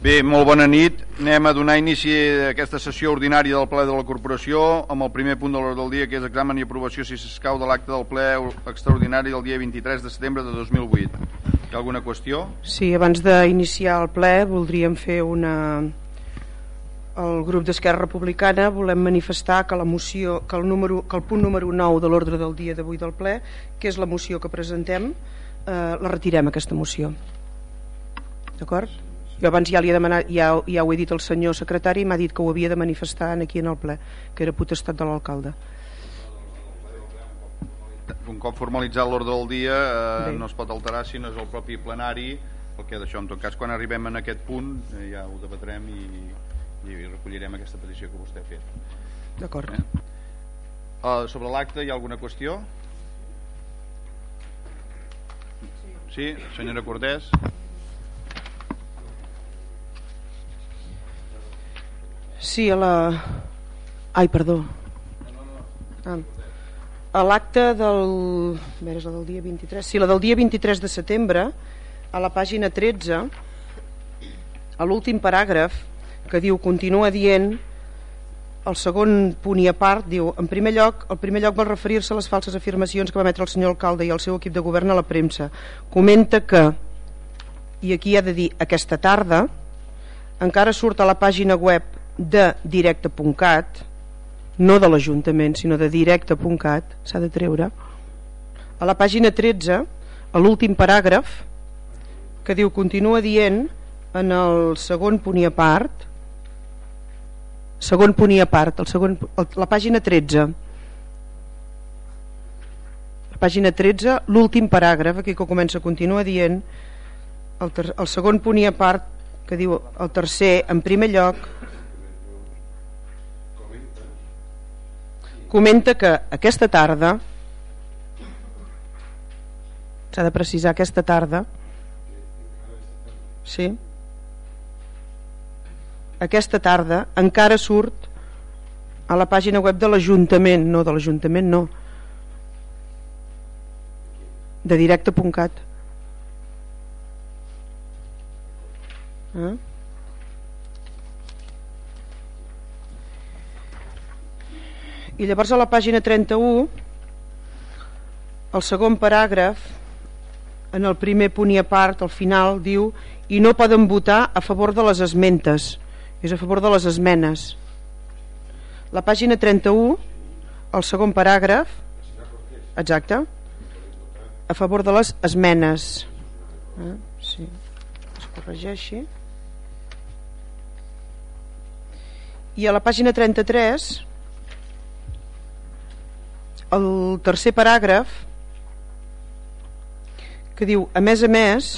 Bé, molt bona nit. Anem a donar inici a aquesta sessió ordinària del ple de la corporació amb el primer punt de l'hora del dia, que és examen i aprovació, si s'escau, de l'acte del ple extraordinari del dia 23 de setembre de 2008. Hi ha alguna qüestió? Sí, abans d'iniciar el ple voldríem fer una... El grup d'Esquerra Republicana volem manifestar que la moció, que el, número, que el punt número 9 de l'ordre del dia d'avui del ple, que és la moció que presentem, eh, la retirem aquesta moció. D'acord? Jo abans ja li he demanat, ja, ja ho he dit al senyor secretari i m'ha dit que ho havia de manifestar aquí en el ple, que era potestat de l'alcalde. Un cop formalitzat l'ordre del dia eh, no es pot alterar si no és el propi plenari perquè d'això en tot cas quan arribem en aquest punt eh, ja ho debatrem i, i recollirem aquesta petició que vostè ha fet. D'acord. Eh? Uh, sobre l'acte hi ha alguna qüestió? Sí, senyora Cortés. Sí, a la... Ai, perdó. Ah. A l'acte del... A veure, la del dia 23. Sí, la del dia 23 de setembre, a la pàgina 13, a l'últim paràgraf, que diu, continua dient, el segon punt i a part, diu, en primer lloc, el primer lloc vol referir-se a les falses afirmacions que va emetre el senyor alcalde i el seu equip de govern a la premsa. Comenta que, i aquí ha de dir, aquesta tarda, encara surt a la pàgina web de directe.cat no de l'Ajuntament sinó de directe.cat s'ha de treure a la pàgina 13 a l'últim paràgraf que diu continua dient en el segon punt i a part segon punt i a part el segon, el, la pàgina 13 la pàgina 13 l'últim paràgraf aquí que comença continua dient el, ter, el segon punt i a part que diu el tercer en primer lloc comenta que aquesta tarda s'ha de precisar aquesta tarda sí aquesta tarda encara surt a la pàgina web de l'Ajuntament no de l'Ajuntament no de directe.cat eh? I llavors a la pàgina 31 el segon paràgraf en el primer punt i a part al final diu i no poden votar a favor de les esmentes és a favor de les esmenes la pàgina 31 el segon paràgraf exacte a favor de les esmenes eh? sí. es corregeixi i a la pàgina 33 el tercer paràgraf que diu a més a més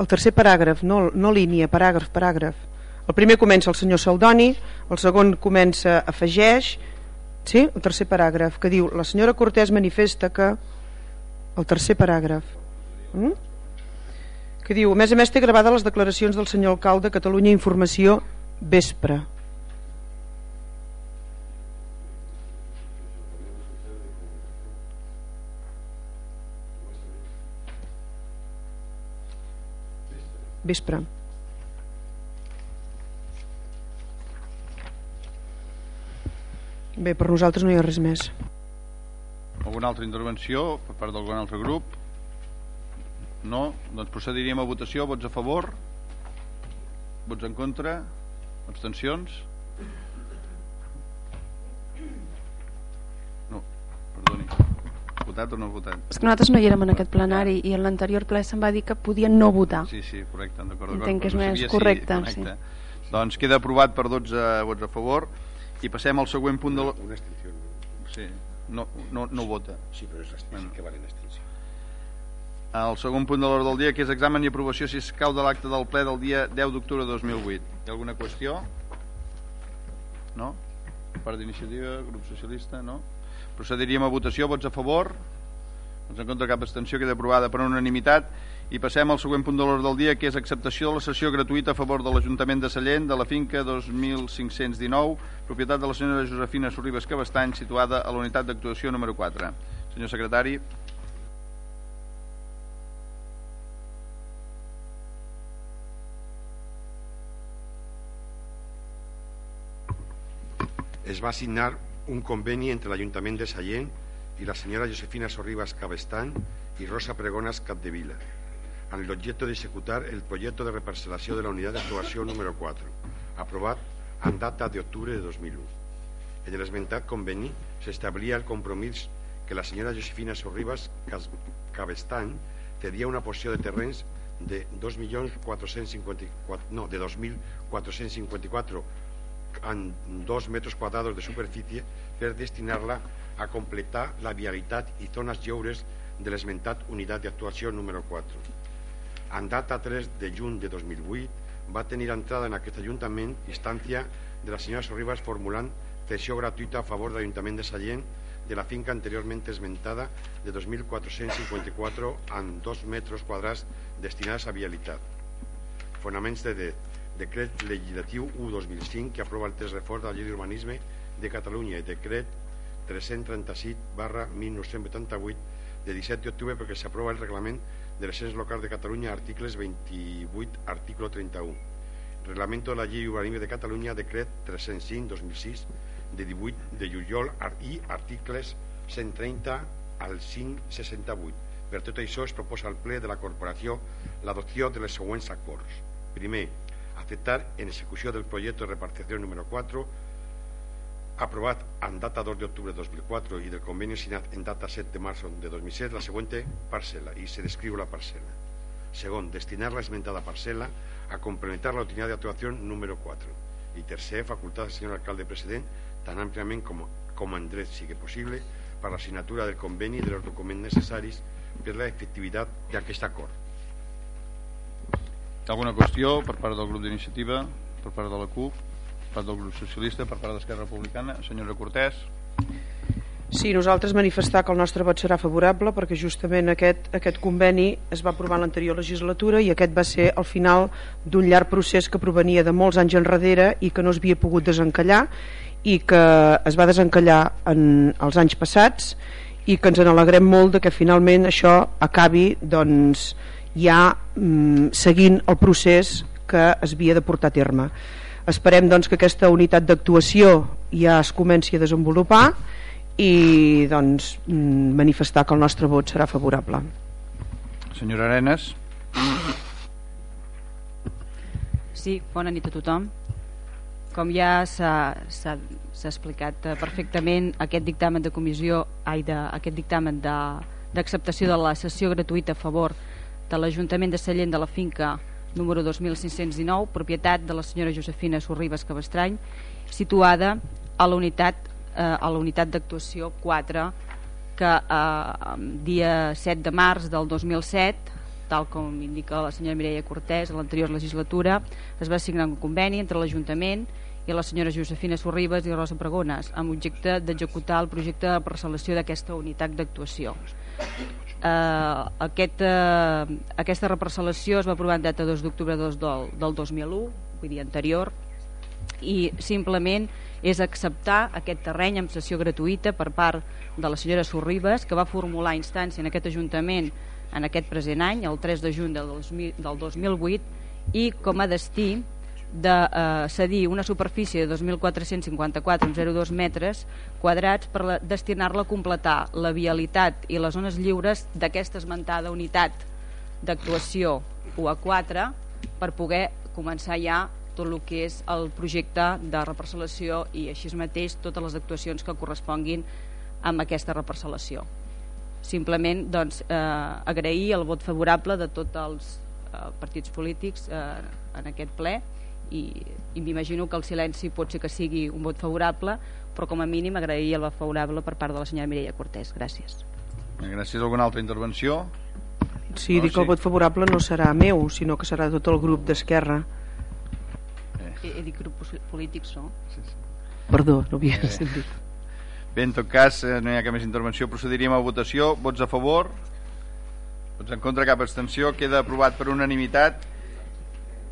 el tercer paràgraf no, no línia, paràgraf, paràgraf el primer comença el senyor Saldoni el segon comença afegeix sí? el tercer paràgraf que diu la senyora Cortés manifesta que el tercer paràgraf mm? que diu a més a més té gravada les declaracions del senyor alcalde Catalunya Informació vespre vespre. Bé, per nosaltres no hi ha res més. Alguna altra intervenció per part d'algun altre grup? No? Doncs procediríem a votació. Vots a favor? Vots en contra? Abstencions? No, perdoni votat o no votat? És que nosaltres no hi érem en aquest plenari i en l'anterior ple se'n va dir que podien no votar. Sí, sí, correcte. Entenc que és més correcte. Sí, correcte. Sí. Doncs queda aprovat per 12 vots a favor i passem al següent punt de... Una extinció. Sí, no, no, no vota. Sí, però és bueno. que valen extinció. El segon punt de l'ordre del dia, que és examen i aprovació si escau de l'acte del ple del dia 10 d'octubre de 2008. Hi ha alguna qüestió? No? Part d'iniciativa, grup socialista, no? Procediríem a votació. Vots a favor? Doncs en contra cap abstenció queda aprovada per unanimitat. I passem al següent punt de l'ordre del dia, que és acceptació de la sessió gratuïta a favor de l'Ajuntament de Sallent de la finca 2519, propietat de la senyora Josefina Sorribes Cabestany, situada a la unitat d'actuació número 4. Senyor secretari. Es va signar un conveni entre l'Ajuntament de Sallent i la senyora Josefina Sorribas Cabestany i Rosa Pregonas Capdevila amb l'objecte d'executar el projecte de reparcel·lació de la unitat d'actuació número 4, aprovat en data d'octubre de 2001. En l'esmentat conveni s'establia el compromís que la senyora Josefina Sorribas Cabestany cedia una porció de terrenys de 2.454 no, de 2.454 en 2 metres quadrados de superfície per destinar-la a completar la vialitat i zones lleures de l'esmentat unitat d'actuació número 4 en data 3 de juny de 2008 va tenir entrada en aquest Ajuntament instància de la senyora Sorribas formulant cessió gratuïta a favor de l'Ajuntament de Sallent de la finca anteriorment esmentada de 2.454 en 2 metres quadrats destinats a vialitat. Fonaments de decret legislatiu 1-2005 que aprova el test reforç de la llei d'urbanisme de Catalunya i decret 337 barra 1988 de 17 d'octubre perquè s'aprova el reglament de les cens locals de Catalunya, articles 28, article 31. Reglamento de la Llei Urbanisme de Catalunya, decret 305-2006, de 18 de juliol i articles 130 al 568. Per tot això es proposa al ple de la corporació l'adopció de les següents acords. Primer, acceptar en execució del projecte de repartició número 4 aprovat en data 2 d'octubre de 2004 i del conveni signat en data 7 de març de 2007 la següent parcel·la i se descriu la parcel·la. Segon, destinar la esmentada parcel·la a complementar la unidad de actuación número 4. I tercer, facultar al senyor alcalde president tan àmpliament com, com en dret sigui possible per la signatura del conveni i dels documents necessaris per la efectivitat d'aquest acord. Alguna qüestió per part del grup d'iniciativa, per part de la CUP? part del grup socialista, per part d'Esquerra Republicana. Senyora Cortés. Sí, nosaltres manifestar que el nostre vot serà favorable perquè justament aquest, aquest conveni es va aprovar en l'anterior legislatura i aquest va ser el final d'un llarg procés que provenia de molts anys enrere i que no es havia pogut desencallar i que es va desencallar en els anys passats i que ens en alegrem molt de que finalment això acabi doncs, ja mm, seguint el procés que es havia de portar a terme. Esperem doncs, que aquesta unitat d'actuació ja es comenci a desenvolupar i doncs, mm, manifestar que el nostre vot serà favorable. Senyora Arenas. Sí, bona nit a tothom. Com ja s'ha explicat eh, perfectament, aquest dictamen de comissió, ai, de, aquest dictamen d'acceptació de, de la sessió gratuïta a favor de l'Ajuntament de Sallent de la finca número 2519, propietat de la senyora Josefina Sorribes Cabestrany, situada a la unitat eh, a la unitat d'actuació 4 que eh, dia 7 de març del 2007 tal com indica la senyora Mireia Cortés a l'anterior legislatura es va signar un conveni entre l'Ajuntament i la senyora Josefina Sorribes i Rosa Pregones amb objecte d'executar el projecte de parcel·lació d'aquesta unitat d'actuació eh, aquest, eh, aquesta reparcel·lació es va aprovar en data 2 d'octubre del, del 2001 vull dir anterior i simplement és acceptar aquest terreny amb sessió gratuïta per part de la senyora Sorribes que va formular instància en aquest Ajuntament en aquest present any, el 3 de juny del, 2000, del 2008 i com a destí de eh, cedir una superfície de 2.454,02 metres quadrats per destinar-la a completar la vialitat i les zones lliures d'aquesta esmentada unitat d'actuació UA4 per poder començar ja tot el que és el projecte de reparcel·lació i així mateix totes les actuacions que corresponguin amb aquesta reparcel·lació. Simplement doncs, eh, agrair el vot favorable de tots els eh, partits polítics eh, en aquest ple i, i m'imagino que el silenci pot ser que sigui un vot favorable però com a mínim agrair el vot favorable per part de la senyora Mireia Cortés. Gràcies. Gràcies. A alguna altra intervenció? Sí, no, dic que el vot favorable no serà meu sinó que serà tot el grup d'Esquerra. Eh. he, he dit grups polítics no? Sí, sí. perdó, no havia eh. sentit. Bé, en tot cas eh, no hi ha cap més intervenció. Procediríem a votació. Vots a favor? Vots en contra? Cap abstenció? Queda aprovat per unanimitat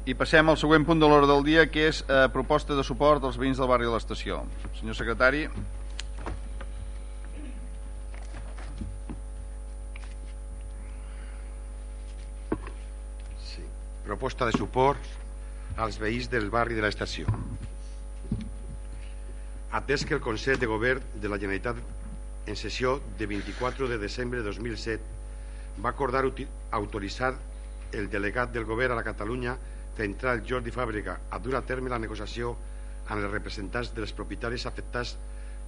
i passem al següent punt de l'hora del dia, que és eh, proposta de suport als veïns del barri de l'estació. Senyor secretari. Sí. Proposta de suport als veïns del barri de l'estació. Atès que el Consell de Govern de la Generalitat en sessió de 24 de desembre de 2007 va acordar autoritzar el delegat del Govern a la Catalunya central Jordi Fàbrica a dur a terme la negociació amb els representants dels propietaris afectats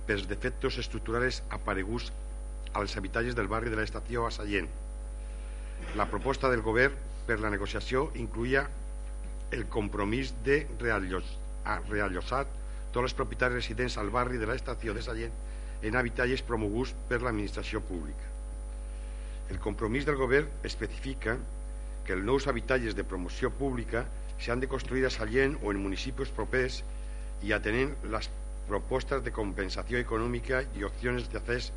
pels defectes estructurals apareguts als habitatges del barri de l'estació a Sallent. La proposta del govern per la negociació incluïa el compromís de reallosar tots els propietaris residents al barri de l'estació de Sallent en habitatges promoguts per l'administració pública. El compromís del govern especifica que els nous habitatges de promoció pública s'han de construir a Sallent o en municipis propers i atenent les propostes de compensació econòmica i opcions d'accés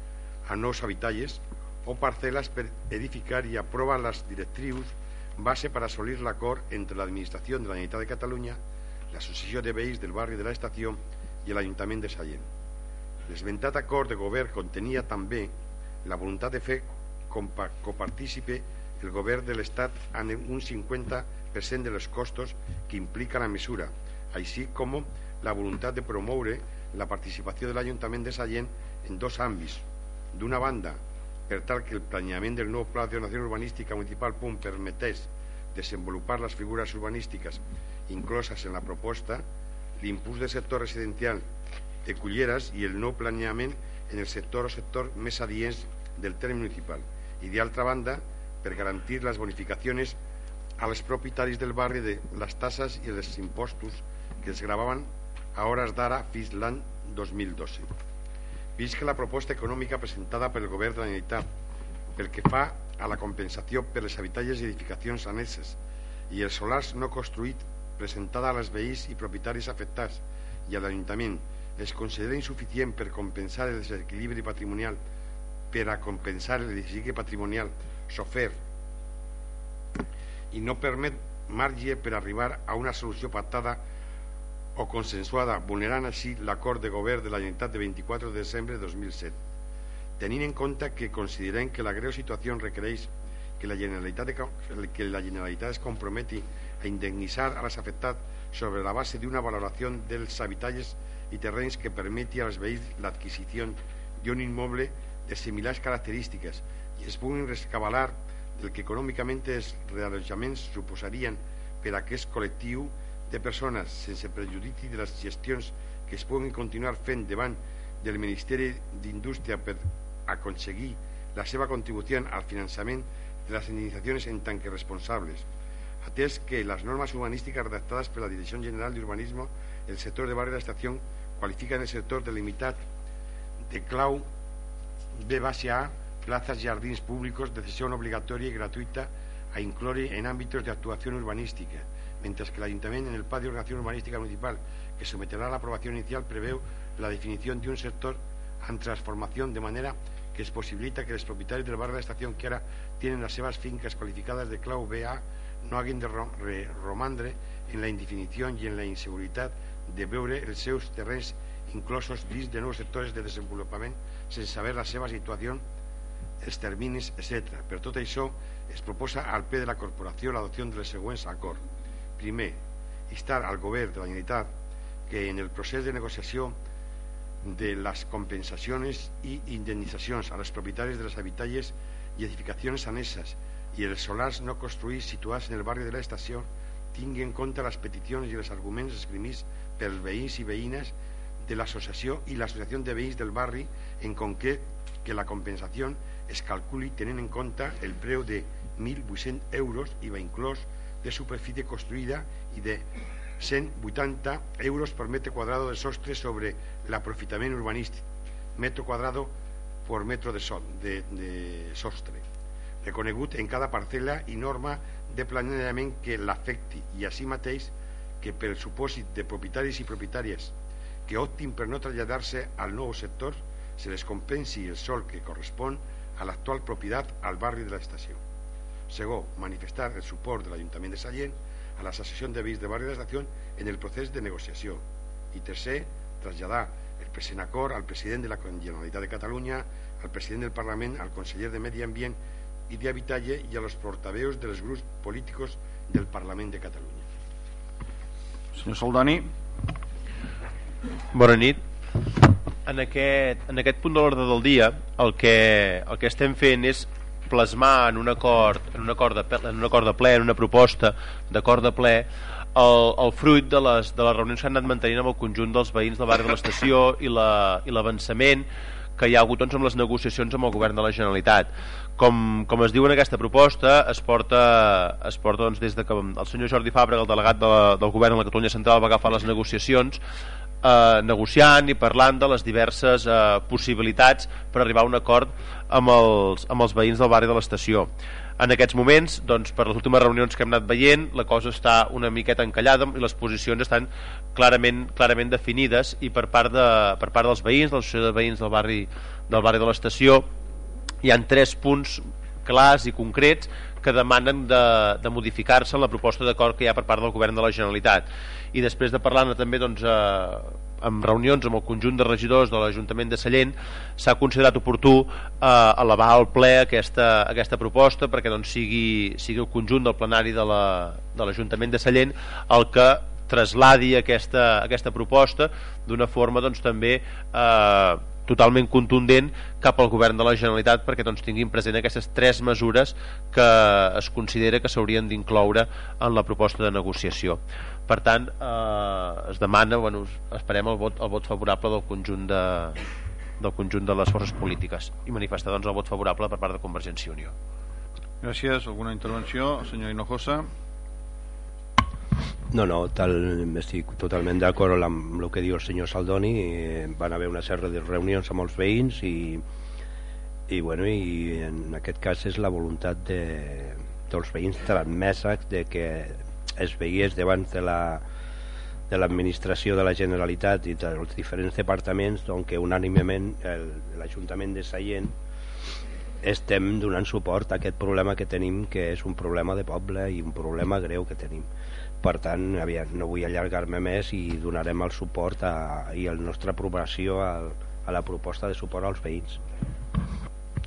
a nous habitatges o parcel·les per edificar i aprovar les directrius base per assolir l'acord entre l'Administració de la Generalitat de Catalunya, l'Associació de Veïns del barri de l'Estació i l'Ajuntament de Sallent. L'esmentat acord de govern contenia també la voluntat de fer copartícipe el govern de l'Estat en un 50% de les costos que implica la mesura, així com la voluntat de promoure la participació de l'Ajuntament de Sallent en dos àmbits, D'una banda, per tal que el planeament del nou Pla d'Ordenació Urbanística Municipal PUM permetés desenvolupar les figures urbanístiques incloses en la proposta, l'impuls del sector residencial de Culleres i el nou planeament en el sector o sector més adients del terme municipal. I d'altra banda per garantir les bonificacions als propietaris del barri de les tasses i els impostos que els gravaven a hores d'ara fins l'any 2012 vist que la proposta econòmica presentada pel Govern de la Generalitat pel que fa a la compensació per les habitatges i edificacions aneses i els solars no construïts presentada a les veïns i propietaris afectats i a l'Ajuntament. Es considera insuficient per compensar el desequilibri patrimonial per a compensar el desequilibri patrimonial sofert i no permet marge per arribar a una solució pactada o consensuada, vulnerant així l'acord de govern de la Generalitat de 24 de desembre de 2007. Tenint en compte que considerem que la greu situació requereix que la Generalitat, de, que la Generalitat es comprometi a indemnitzar a les afectats sobre la base d'una valoració dels habitatges i terrenys que permeti als veïns l'adquisició d'un immoble de similars característiques i es puguin rescabalar del que econòmicament els reallotjaments suposarien per a aquest col·lectiu de persones sense prejudici de les gestions que es puguin continuar fent davant del Ministeri d'Indústria per aconseguir la seva contribució al finançament de les indemnitzacions en tant que responsables, atès que les normes urbanístiques redactades per la Direcció General d'Urbanisme el sector de barri de l'estació qualifiquen el sector delimitat de clau B base A plazas jardins públicos de cesión obligatoria y gratuita a incloure en ámbitos de actuación urbanística mientras que el Ayuntamiento en el Plan de Ordenación Urbanística Municipal que someterá a la aprobación inicial prevé la definición de un sector en transformación de manera que es posibilita que los propietarios del barrio de la estación que ahora tienen las seves finques qualificadas de clau BA no haguen de romandre en la indefinició i en la inseguretat de veure els seus terrenys inclosos dins de nous sectors de desenvolupament sense saber la seva situació, els terminis, etc. Per tot això, es proposa al ple de la corporació l'adopció dels següents acords primer, instar al govern de la Generalitat que en el procés de negociació de les compensacions i indemnitzacions a les propietaris de les habitatges i edificacions aneses i els solars no construïts situats en el barri de l'estació tingui en compte les peticions i els arguments esgrimits pels veïns i veïnes de l'associació i l'associació de veïns del barri en concret que la compensació es calculi tenint en compte el preu de 1.800 euros i va inclòs de superficie construïda i de 180 euros per metre quadrado de sostre sobre l'aprofitament urbanístic, metro quadrado per metro de, so, de, de sostre, reconegut en cada parcel·la i norma de planejament que l'afecti i així mateix que pel supòsit de propietaris i propietàries que optin per no traslladar-se al nou sector se les compensi el sol que correspon a l'actual propietat al barri de l'estació. Segon, manifestar el suport de l'Ajuntament de Sallent a l'associació de veïns de barri de l'estació en el procés de negociació. I tercer, traslladar el present acord al president de la Generalitat de Catalunya, al president del Parlament, al conseller de Medi Ambient i d'Habitatge i a los portaveus dels grups polítics del Parlament de Catalunya. Senyor Soldani. Bona nit. En aquest, en aquest punt de l'ordre del dia el que, el que estem fent és plasmar en un acord, en un acord, de, en un acord de ple, en una proposta d'acord de ple, el, el fruit de les, de les reunions que han anat mantenint amb el conjunt dels veïns del barri de l'estació i l'avançament la, que hi ha hagut doncs, amb les negociacions amb el govern de la Generalitat. Com, com es diu en aquesta proposta, es porta, es porta doncs, des de que el senyor Jordi Fàbrega, el delegat de la, del govern de la Catalunya Central, va agafar les negociacions, eh, negociant i parlant de les diverses eh, possibilitats per arribar a un acord amb els, amb els veïns del barri de l'estació. En aquests moments, doncs, per les últimes reunions que hem anat veient, la cosa està una miqueta encallada i les posicions estan clarament, clarament definides i per part, de, per part dels veïns, de l'associació de veïns del barri, del barri de l'estació, hi han tres punts clars i concrets que demanen de, de modificar-se la proposta d'acord que hi ha per part del govern de la Generalitat. I després de parlar-ne també doncs, eh, amb reunions amb el conjunt de regidors de l'Ajuntament de Sallent s'ha considerat oportú eh, elevar al ple aquesta, aquesta proposta perquè doncs, sigui, sigui el conjunt del plenari de l'Ajuntament la, de, de Sallent el que trasladi aquesta, aquesta proposta d'una forma doncs, també eh, totalment contundent cap al govern de la Generalitat perquè doncs, tinguin present aquestes tres mesures que es considera que s'haurien d'incloure en la proposta de negociació. Per tant, eh, es demana, bueno, esperem el vot, el vot favorable del conjunt de, del conjunt de les forces polítiques i manifestar doncs, el vot favorable per part de Convergència i Unió. Gràcies. Alguna intervenció? Senyor Hinojosa. No, no, tal, estic totalment d'acord amb el que diu el senyor Saldoni. Eh, van haver una sèrie de reunions amb els veïns i, i, bueno, i en aquest cas és la voluntat de, dels veïns transmesa de que es veiés davant de la de l'administració de la Generalitat i dels diferents departaments doncs, que unànimement l'Ajuntament de Sallent estem donant suport a aquest problema que tenim que és un problema de poble i un problema greu que tenim per tant, aviam, no vull allargar-me més i donarem el suport a, i la nostra aprovació a, a la proposta de suport als veïns.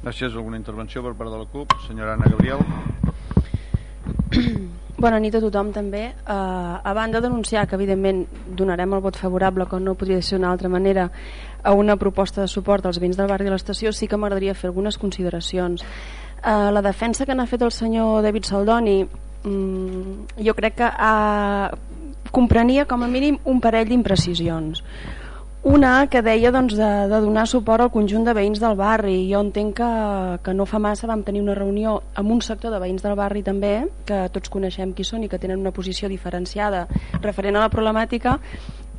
Gràcies. Alguna intervenció per part de la CUP? Senyora Anna Gabriel. Bona nit a tothom també. Uh, a banda d'anunciar que evidentment donarem el vot favorable, com no podria ser d'una altra manera, a una proposta de suport als veïns del barri de l'estació, sí que m'agradaria fer algunes consideracions. Uh, la defensa que n'ha fet el senyor David Saldoni mm, jo crec que eh, comprenia com a mínim un parell d'imprecisions una que deia doncs, de, de donar suport al conjunt de veïns del barri. Jo entenc que, que no fa massa vam tenir una reunió amb un sector de veïns del barri també, que tots coneixem qui són i que tenen una posició diferenciada referent a la problemàtica,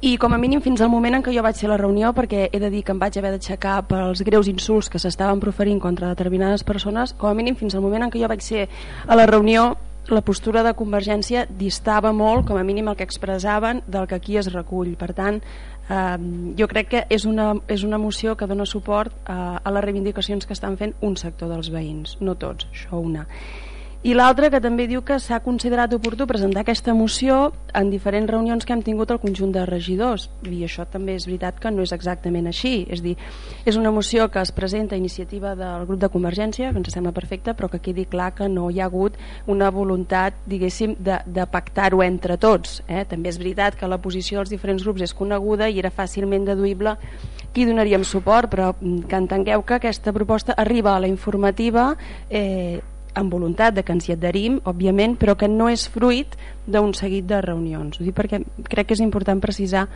i com a mínim fins al moment en què jo vaig ser a la reunió, perquè he de dir que em vaig haver d'aixecar pels greus insults que s'estaven proferint contra determinades persones, com a mínim fins al moment en què jo vaig ser a la reunió la postura de Convergència distava molt, com a mínim el que expressaven, del que aquí es recull. Per tant, eh, jo crec que és una, és una moció que dona suport a, a les reivindicacions que estan fent un sector dels veïns, no tots, això una i l'altre que també diu que s'ha considerat oportú presentar aquesta moció en diferents reunions que hem tingut al conjunt de regidors i això també és veritat que no és exactament així és dir, és una moció que es presenta a iniciativa del grup de Convergència que ens sembla perfecta però que quedi clar que no hi ha hagut una voluntat diguéssim de, de pactar-ho entre tots eh? també és veritat que la posició dels diferents grups és coneguda i era fàcilment deduïble qui donaríem suport però que entengueu que aquesta proposta arriba a la informativa eh, amb voluntat de que ens hi adherim, òbviament, però que no és fruit d'un seguit de reunions. Ho dic perquè crec que és important precisar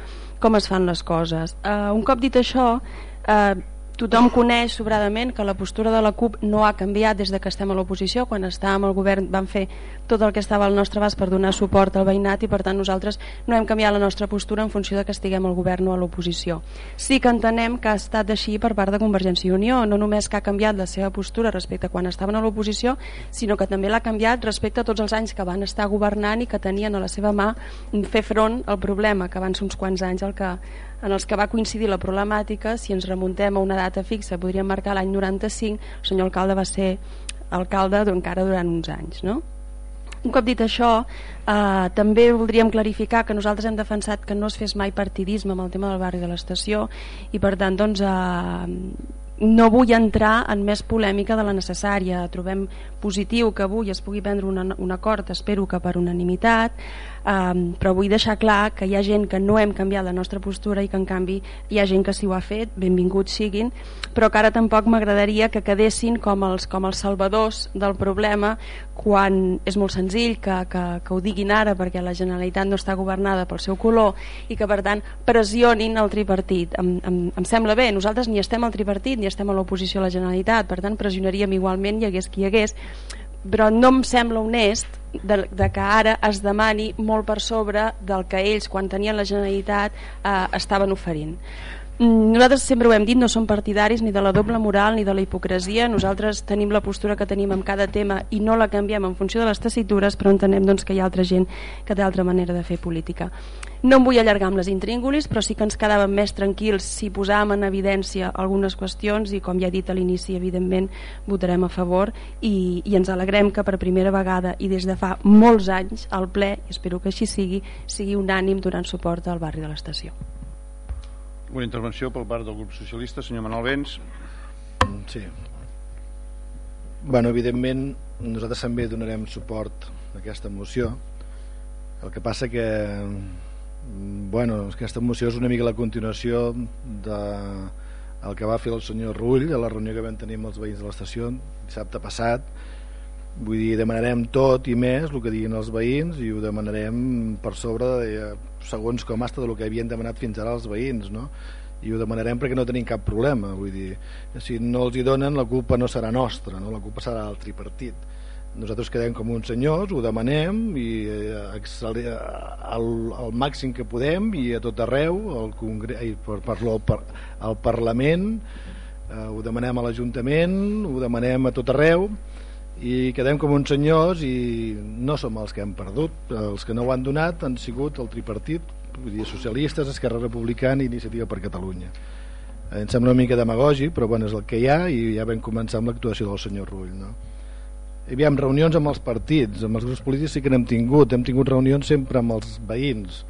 com es fan les coses. Uh, un cop dit això, uh, tothom coneix sobradament que la postura de la CUP no ha canviat des de que estem a l'oposició. Quan estàvem al govern vam fer tot el que estava al nostre abast per donar suport al veïnat i per tant nosaltres no hem canviat la nostra postura en funció de que estiguem al govern o a l'oposició. Sí que entenem que ha estat així per part de Convergència i Unió. No només que ha canviat la seva postura respecte a quan estaven a l'oposició sinó que també l'ha canviat respecte a tots els anys que van estar governant i que tenien a la seva mà fer front al problema que van ser uns quants anys el que en els que va coincidir la problemàtica, si ens remuntem a una data fixa, podríem marcar l'any 95, el senyor alcalde va ser alcalde encara durant uns anys. No? Un cop dit això, eh, també voldríem clarificar que nosaltres hem defensat que no es fes mai partidisme amb el tema del barri de l'estació i per tant doncs, eh, no vull entrar en més polèmica de la necessària. Trobem positiu que avui es pugui prendre un, un acord, espero que per unanimitat, um, però vull deixar clar que hi ha gent que no hem canviat la nostra postura i que en canvi hi ha gent que sí ho ha fet, benvinguts siguin, però que ara tampoc m'agradaria que quedessin com els, com els salvadors del problema quan és molt senzill que, que, que ho diguin ara perquè la Generalitat no està governada pel seu color i que per tant pressionin el tripartit. Em, em, em sembla bé, nosaltres ni estem al tripartit ni estem a l'oposició a la Generalitat, per tant pressionaríem igualment hi hagués qui hagués, però no em sembla honest de, de que ara es demani molt per sobre del que ells quan tenien la Generalitat eh, estaven oferint. Mm, nosaltres sempre ho hem dit, no som partidaris ni de la doble moral ni de la hipocresia. Nosaltres tenim la postura que tenim en cada tema i no la canviem en funció de les tessitures però entenem doncs, que hi ha altra gent que té altra manera de fer política no em vull allargar amb les intríngulis, però sí que ens quedàvem més tranquils si posàvem en evidència algunes qüestions i, com ja he dit a l'inici, evidentment, votarem a favor i, i ens alegrem que per primera vegada i des de fa molts anys el ple, i espero que així sigui, sigui unànim donant suport al barri de l'estació. Una intervenció pel part del grup socialista, senyor Manuel Vents. Sí. Bueno, evidentment, nosaltres també donarem suport a aquesta moció. El que passa que bueno, aquesta moció és una mica la continuació de el que va fer el senyor Rull a la reunió que vam tenir amb els veïns de l'estació dissabte passat vull dir, demanarem tot i més el que diguin els veïns i ho demanarem per sobre de, segons com hasta del que havien demanat fins ara els veïns no? i ho demanarem perquè no tenim cap problema vull dir, si no els hi donen la culpa no serà nostra, no? la culpa serà del tripartit nosaltres quedem com uns senyors, ho demanem i eh, al, al màxim que podem i a tot arreu al congre per, per, per, al Parlament eh, ho demanem a l'Ajuntament ho demanem a tot arreu i quedem com uns senyors i no som els que hem perdut els que no ho han donat han sigut el tripartit vull dir, socialistes, Esquerra Republicana i Iniciativa per Catalunya em sembla una mica demagògic però bueno, és el que hi ha i ja vam començar amb l'actuació del senyor Rull no? Aviam, reunions amb els partits, amb els grups polítics sí que n'hem tingut, hem tingut reunions sempre amb els veïns.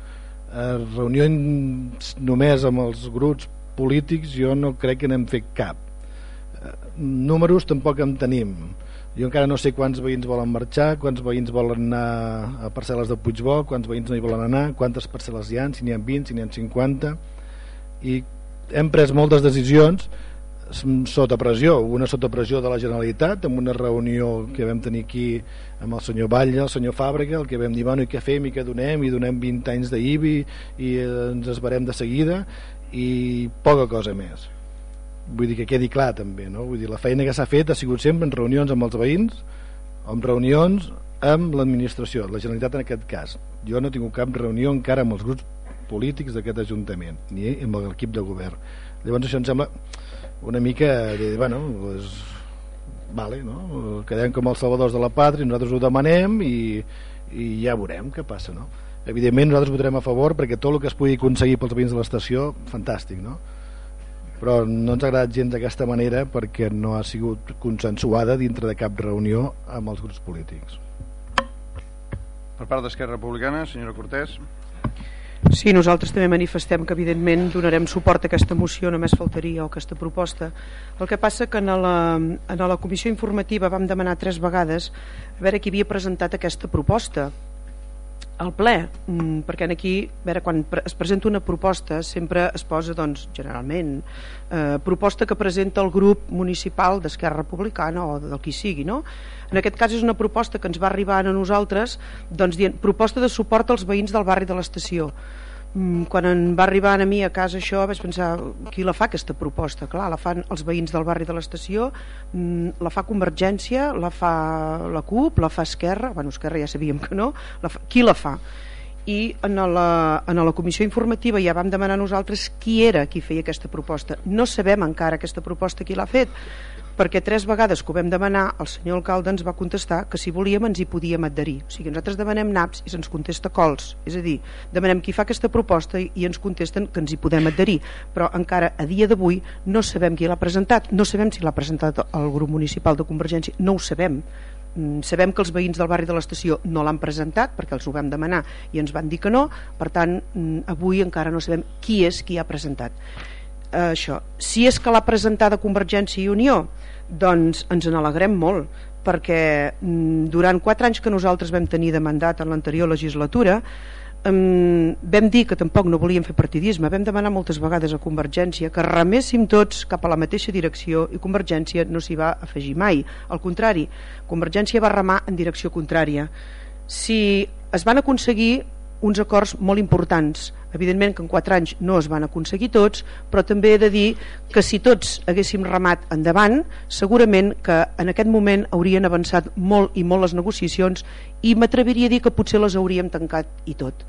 Eh, reunions només amb els grups polítics jo no crec que n'hem fet cap. Eh, números tampoc en tenim. Jo encara no sé quants veïns volen marxar, quants veïns volen anar a parcel·les de Puigbó, quants veïns no hi volen anar, quantes parcel·les hi ha, si n'hi ha 20, si n'hi ha 50, i hem pres moltes decisions sota pressió, una sota pressió de la Generalitat, amb una reunió que vam tenir aquí amb el senyor Batlle, el senyor Fàbrega, el que vam dir, bueno, i què fem i què donem, i donem 20 anys d'IBI i ens esbarem de seguida i poca cosa més. Vull dir que quedi clar també, no? Vull dir, la feina que s'ha fet ha sigut sempre en reunions amb els veïns, en reunions amb l'administració, la Generalitat en aquest cas. Jo no tingut cap reunió encara amb els grups polítics d'aquest Ajuntament, ni amb l'equip de govern. Llavors això em sembla una mica de, bueno, pues, vale, no? quedem com els salvadors de la pàtria nosaltres ho demanem i, i ja veurem què passa no? evidentment nosaltres votarem a favor perquè tot el que es pugui aconseguir pels veïns de l'estació fantàstic no? però no ens ha agradat gens d'aquesta manera perquè no ha sigut consensuada dintre de cap reunió amb els grups polítics per part d'Esquerra Republicana senyora Cortés Sí, nosaltres també manifestem que evidentment donarem suport a aquesta moció, només faltaria, o aquesta proposta. El que passa que en la, en la comissió informativa vam demanar tres vegades a veure qui havia presentat aquesta proposta al ple, mm, perquè aquí a veure, quan es presenta una proposta sempre es posa, doncs, generalment eh, proposta que presenta el grup municipal d'Esquerra Republicana o del qui sigui, no? En aquest cas és una proposta que ens va arribar a nosaltres doncs, dient, proposta de suport als veïns del barri de l'estació quan em va arribar a mi a casa això vaig pensar, qui la fa aquesta proposta? Clar, la fan els veïns del barri de l'estació mm, la fa Convergència la fa la CUP, la fa Esquerra bueno, Esquerra ja sabíem que no la fa, qui la fa? i en la, en la comissió informativa ja vam demanar nosaltres qui era qui feia aquesta proposta no sabem encara aquesta proposta qui l'ha fet perquè tres vegades que ho vam demanar el senyor alcalde ens va contestar que si volíem ens hi podíem adherir. O sigui, nosaltres demanem naps i se'ns contesta cols. És a dir, demanem qui fa aquesta proposta i ens contesten que ens hi podem adherir. Però encara a dia d'avui no sabem qui l'ha presentat. No sabem si l'ha presentat el grup municipal de Convergència. No ho sabem. Mm, sabem que els veïns del barri de l'estació no l'han presentat perquè els ho vam demanar i ens van dir que no. Per tant mm, avui encara no sabem qui és qui ha presentat eh, això. Si és que l'ha presentada Convergència i Unió, doncs ens en alegrem molt, perquè mm, durant quatre anys que nosaltres vam tenir de mandat en l'anterior legislatura um, vam dir que tampoc no volíem fer partidisme, vam demanar moltes vegades a Convergència que reméssim tots cap a la mateixa direcció i Convergència no s'hi va afegir mai. Al contrari, Convergència va remar en direcció contrària. Si es van aconseguir uns acords molt importants. Evidentment que en quatre anys no es van aconseguir tots, però també he de dir que si tots haguéssim remat endavant, segurament que en aquest moment haurien avançat molt i molt les negociacions i m'atreviria a dir que potser les hauríem tancat i tot.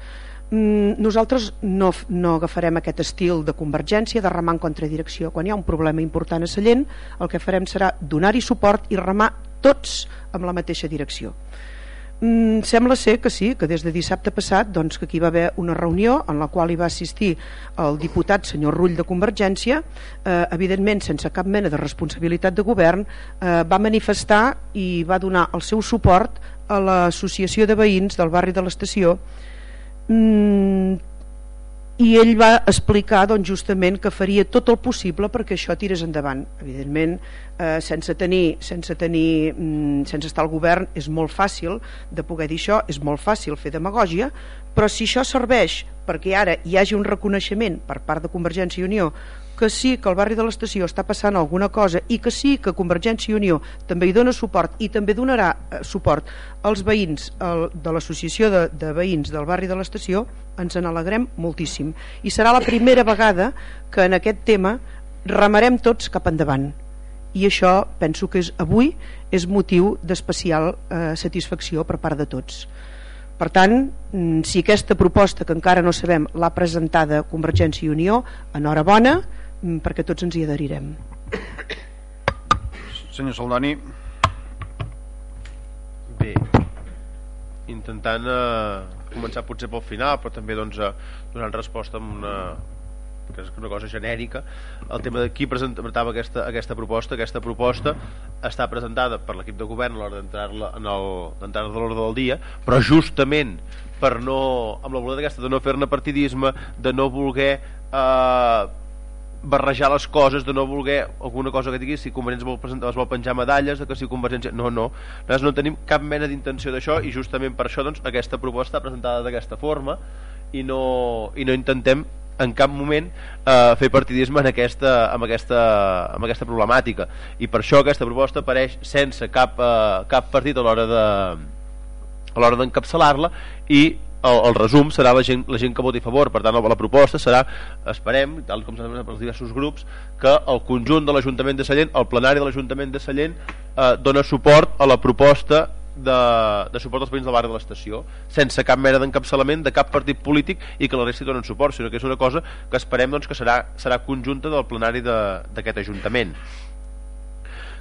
Mm, nosaltres no, no agafarem aquest estil de convergència, de remar en contradirecció. Quan hi ha un problema important a Sallent, el que farem serà donar-hi suport i remar tots amb la mateixa direcció. Mm, sembla ser que sí, que des de dissabte passat doncs, que aquí va haver una reunió en la qual hi va assistir el diputat senyor Rull de Convergència. Eh, evidentment sense cap mena de responsabilitat de govern eh, va manifestar i va donar el seu suport a l'associació de veïns del barri de l'estació. Mm, i ell va explicar doncs, justament que faria tot el possible perquè això tirés endavant. Evidentment eh, sense tenir sense tenir mm, sense estar al govern és molt fàcil de poder dir això és molt fàcil fer demagògia però si això serveix perquè ara hi hagi un reconeixement per part de Convergència i Unió que sí que el barri de l'estació està passant alguna cosa i que sí que Convergència i Unió també hi dona suport i també donarà eh, suport als veïns el, de l'associació de, de veïns del barri de l'estació ens en alegrem moltíssim. I serà la primera vegada que en aquest tema remarem tots cap endavant. I això penso que és, avui és motiu d'especial eh, satisfacció per part de tots. Per tant, mm, si aquesta proposta que encara no sabem l'ha presentada Convergència i Unió, enhorabona. Mm, perquè tots ens hi adherirem. Senyor Saldoni. Bé, intentant eh, començar potser pel final, però també doncs, eh, donant resposta amb una, que és una cosa genèrica el tema de qui presentava aquesta, aquesta proposta aquesta proposta està presentada per l'equip de govern a l'hora d'entrar-la en l'entrada de l'ordre del dia però justament per no amb la voluntat aquesta de no fer-ne partidisme de no voler eh, barrejar les coses, de no voler alguna cosa que digui, si Convergència vol presentar, es vol penjar medalles, de que si Convergència... No, no, nosaltres no tenim cap mena d'intenció d'això i justament per això doncs, aquesta proposta presentada d'aquesta forma i no, i no intentem en cap moment eh, fer partidisme en aquesta, amb, aquesta, amb aquesta problemàtica. I per això aquesta proposta apareix sense cap, eh, cap partit a l'hora de a l'hora d'encapçalar-la i el, el resum serà la gent, la gent que voti a favor. Per tant la proposta serà, esperem tal com s'ha per diversos grups que el conjunt de l'Ajuntament de Sallent el plenari de l'Ajuntament de Sallent eh, dona suport a la proposta de, de suport als veïns del barri de l'estació sense cap mena d'encapçalament de cap partit polític i que la resta donen suport sinó que és una cosa que esperem doncs, que serà, serà conjunta del plenari d'aquest Ajuntament.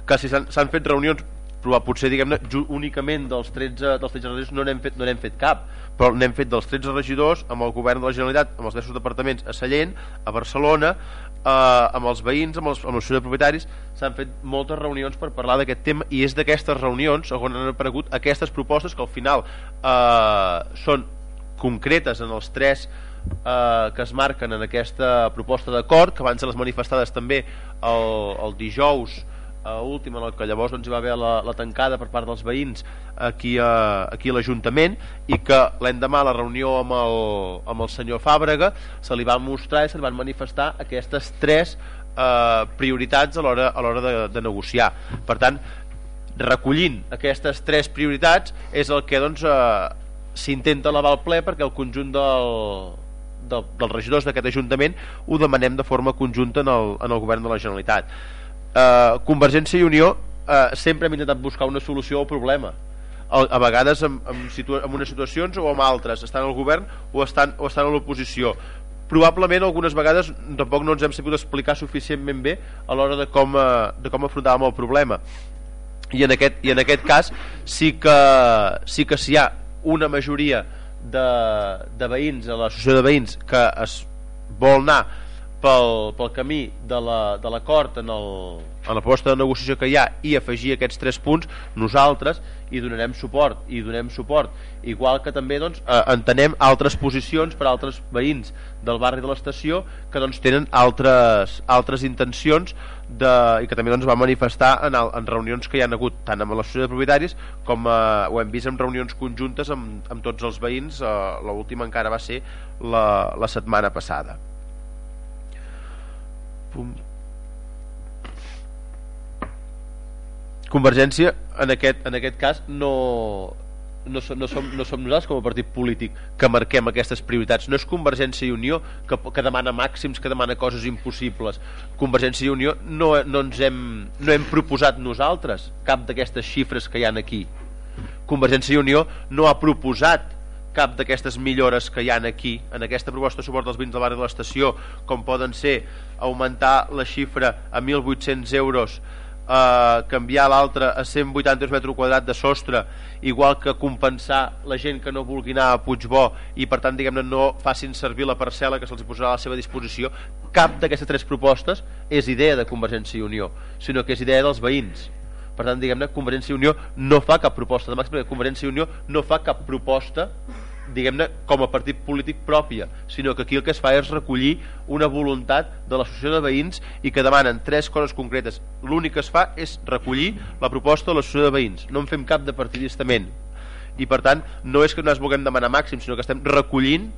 Que si s'han fet reunions però potser diguem-ne únicament dels 13, dels 13 regidors no n'hem fet, no fet cap. Però n'hem fet dels 13 regidors amb el govern de la Generalitat, amb els diversos departaments a Sallent, a Barcelona eh, amb els veïns, amb els, amb els de propietaris. S'han fet moltes reunions per parlar d'aquest tema i és d'aquestes reunions on han aparegut aquestes propostes que al final eh, són concretes en els tres eh, que es marquen en aquesta proposta d'acord que van ser les manifestades també el, el dijous uh, últim en el que llavors doncs, hi va haver la, la tancada per part dels veïns aquí a, aquí a l'Ajuntament i que l'endemà a la reunió amb el, amb el senyor Fàbrega se li va mostrar i se li van manifestar aquestes tres eh, prioritats a l'hora de, de negociar. Per tant recollint aquestes tres prioritats és el que doncs eh, s'intenta elevar al ple perquè el conjunt del, de, dels regidors d'aquest Ajuntament ho demanem de forma conjunta en el, en el govern de la Generalitat eh, Convergència i Unió eh, sempre hem intentat buscar una solució al problema. A, vegades en, en, en unes situacions o en altres. Estan al govern o estan, o estan a l'oposició. Probablement algunes vegades tampoc no ens hem sabut explicar suficientment bé a l'hora de, com, eh, de com afrontàvem el problema. I en aquest, i en aquest cas sí que, sí que si hi ha una majoria de, de veïns a l'associació de veïns que es vol anar pel, pel camí de l'acord la, en, el, en la proposta de negociació que hi ha i afegir aquests tres punts, nosaltres hi donarem suport i donem suport. Igual que també doncs, eh, entenem altres posicions per altres veïns del barri de l'estació que doncs, tenen altres, altres intencions de, i que també doncs, va manifestar en, el, en reunions que hi han hagut tant amb l'associació de propietaris com eh, ho hem vist en reunions conjuntes amb, amb tots els veïns eh, l'última encara va ser la, la setmana passada Pum. Convergència en aquest, en aquest cas no, no, som, no, som, no som nosaltres com a partit polític que marquem aquestes prioritats no és Convergència i Unió que, que demana màxims, que demana coses impossibles Convergència i Unió no, no ens hem, no hem proposat nosaltres cap d'aquestes xifres que hi han aquí Convergència i Unió no ha proposat cap d'aquestes millores que hi han aquí en aquesta proposta de suport dels vins del barri de l'estació com poden ser augmentar la xifra a 1.800 euros eh, canviar l'altra a 180 metres quadrat de sostre igual que compensar la gent que no vulgui anar a Puigbó i per tant diguem-ne no facin servir la parcel·la que se'ls posarà a la seva disposició. Cap d'aquestes tres propostes és idea de Convergència i Unió sinó que és idea dels veïns per tant, diguem-ne, Convergència i Unió no fa cap proposta de màxim, perquè Convergència i Unió no fa cap proposta diguem-ne, com a partit polític pròpia, sinó que aquí el que es fa és recollir una voluntat de l'associació de veïns i que demanen tres coses concretes. L'únic que es fa és recollir la proposta de l'associació de veïns. No en fem cap de partidistament. I per tant, no és que no es vulguem demanar màxim, sinó que estem recollint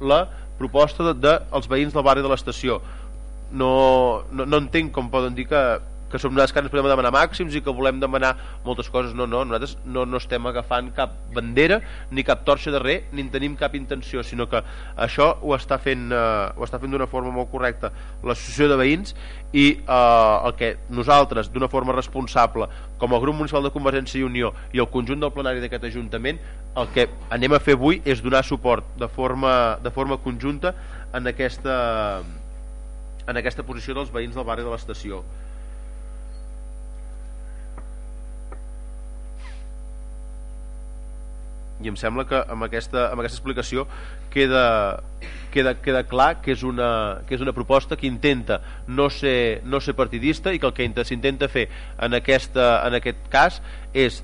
la proposta dels de, de, veïns del barri de l'estació. No, no, no entenc com poden dir que que som nosaltres que ens podem demanar màxims i que volem demanar moltes coses. No, no, nosaltres no, no estem agafant cap bandera ni cap torxa de ni en tenim cap intenció, sinó que això ho està fent, eh, ho està fent d'una forma molt correcta l'associació de veïns i eh, el que nosaltres d'una forma responsable com a grup municipal de Convergència i Unió i el conjunt del plenari d'aquest Ajuntament el que anem a fer avui és donar suport de forma, de forma conjunta en aquesta, en aquesta posició dels veïns del barri de l'estació i em sembla que amb aquesta, amb aquesta explicació queda, queda, queda clar que és, una, que és una proposta que intenta no ser, no ser partidista i que el que s'intenta fer en, aquesta, en aquest cas és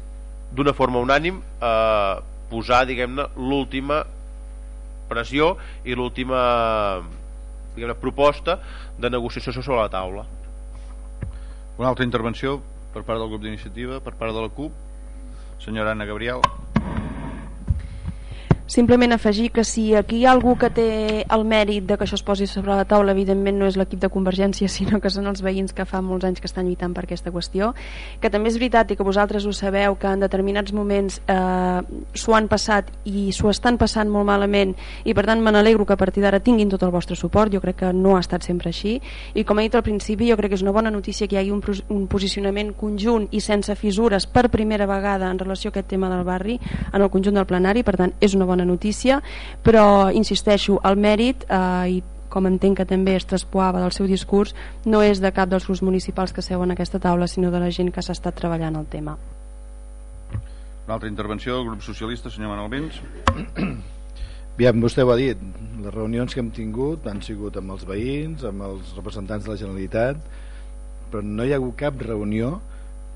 d'una forma unànim eh, posar diguem-ne l'última pressió i l'última proposta de negociació sobre la taula. Una altra intervenció per part del grup d'iniciativa per part de la CUP. Senyora Anna Gabriel Simplement afegir que si aquí hi ha algú que té el mèrit de que això es posi sobre la taula, evidentment no és l'equip de Convergència, sinó que són els veïns que fa molts anys que estan lluitant per aquesta qüestió, que també és veritat i que vosaltres ho sabeu, que en determinats moments eh, s'ho han passat i s'ho estan passant molt malament i per tant me n'alegro que a partir d'ara tinguin tot el vostre suport, jo crec que no ha estat sempre així. I com he dit al principi jo crec que és una bona notícia que hi hagi un, un posicionament conjunt i sense fissures per primera vegada en relació a aquest tema del barri en el conjunt del plenari, per tant és una bona bona notícia, però insisteixo, el mèrit eh, i com entenc que també es traspoava del seu discurs, no és de cap dels grups municipals que seuen en aquesta taula, sinó de la gent que s'ha estat treballant el tema. Una altra intervenció del grup socialista, senyor Manuel Vins. Bien, vostè ho ha dit, les reunions que hem tingut han sigut amb els veïns, amb els representants de la Generalitat, però no hi ha hagut cap reunió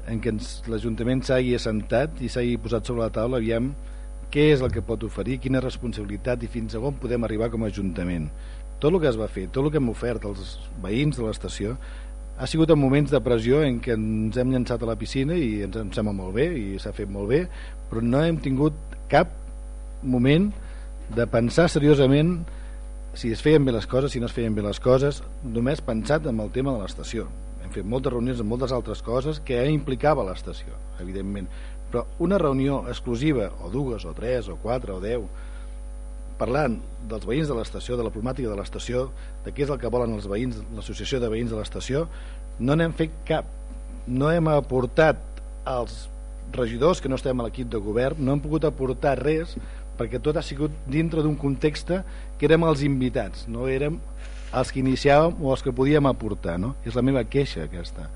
en què l'Ajuntament s'hagi assentat i s'hagi posat sobre la taula aviam què és el que pot oferir, quina responsabilitat i fins a on podem arribar com a Ajuntament. Tot el que es va fer, tot el que hem ofert als veïns de l'estació ha sigut en moments de pressió en què ens hem llançat a la piscina i ens em sembla molt bé i s'ha fet molt bé, però no hem tingut cap moment de pensar seriosament si es feien bé les coses, si no es feien bé les coses, només pensat en el tema de l'estació. Hem fet moltes reunions amb moltes altres coses que implicava l'estació, evidentment però una reunió exclusiva, o dues, o tres, o quatre, o deu, parlant dels veïns de l'estació, de la problemàtica de l'estació, de què és el que volen els veïns, l'associació de veïns de l'estació, no n'hem fet cap. No hem aportat als regidors que no estem a l'equip de govern, no hem pogut aportar res perquè tot ha sigut dintre d'un context que érem els invitats, no érem els que iniciàvem o els que podíem aportar. No? És la meva queixa aquesta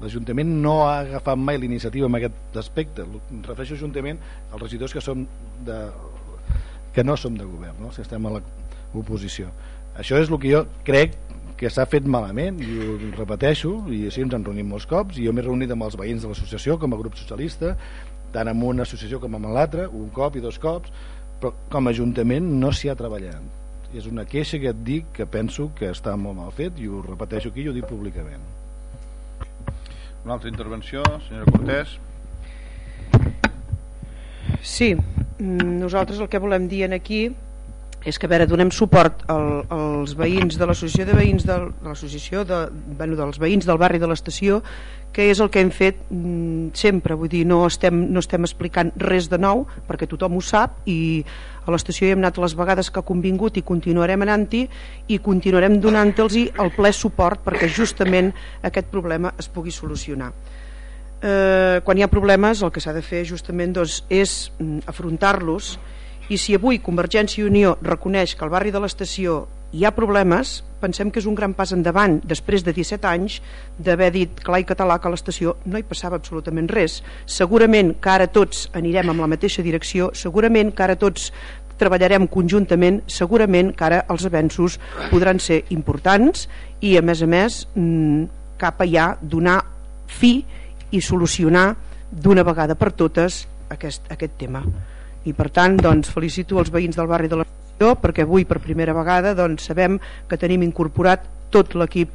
l'Ajuntament no ha agafat mai l'iniciativa en aquest aspecte. Em refereixo Ajuntament als regidors que som de, que no som de govern no? si estem a l'oposició. Això és el que jo crec que s'ha fet malament i ho repeteixo i així ens en reunim molts cops i jo m'he reunit amb els veïns de l'associació com a grup socialista tant amb una associació com amb l'altra un cop i dos cops però com a ajuntament no s'hi ha treballat. És una queixa que et dic que penso que està molt mal fet i ho repeteixo aquí i ho dic públicament una altra intervenció, senyora Cortés. Sí, mm, nosaltres el que volem dir en aquí és que a veure, donem suport al, als veïns de l'associació de veïns del, de l'associació de, bueno, dels veïns del barri de l'estació que és el que hem fet mm, sempre, vull dir, no estem, no estem explicant res de nou perquè tothom ho sap i l'estació hi hem anat les vegades que ha convingut i continuarem anant-hi i continuarem donant-los el ple suport perquè justament aquest problema es pugui solucionar eh, quan hi ha problemes el que s'ha de fer justament doncs, és mm, afrontar-los i si avui Convergència i Unió reconeix que al barri de l'estació hi ha problemes, pensem que és un gran pas endavant després de 17 anys d'haver dit clar i català que a l'estació no hi passava absolutament res. Segurament que ara tots anirem amb la mateixa direcció, segurament que ara tots treballarem conjuntament, segurament que ara els avenços podran ser importants i a més a més mm, cap allà donar fi i solucionar d'una vegada per totes aquest, aquest tema. I per tant doncs, felicito els veïns del barri de l'estació perquè avui per primera vegada doncs, sabem que tenim incorporat tot l'equip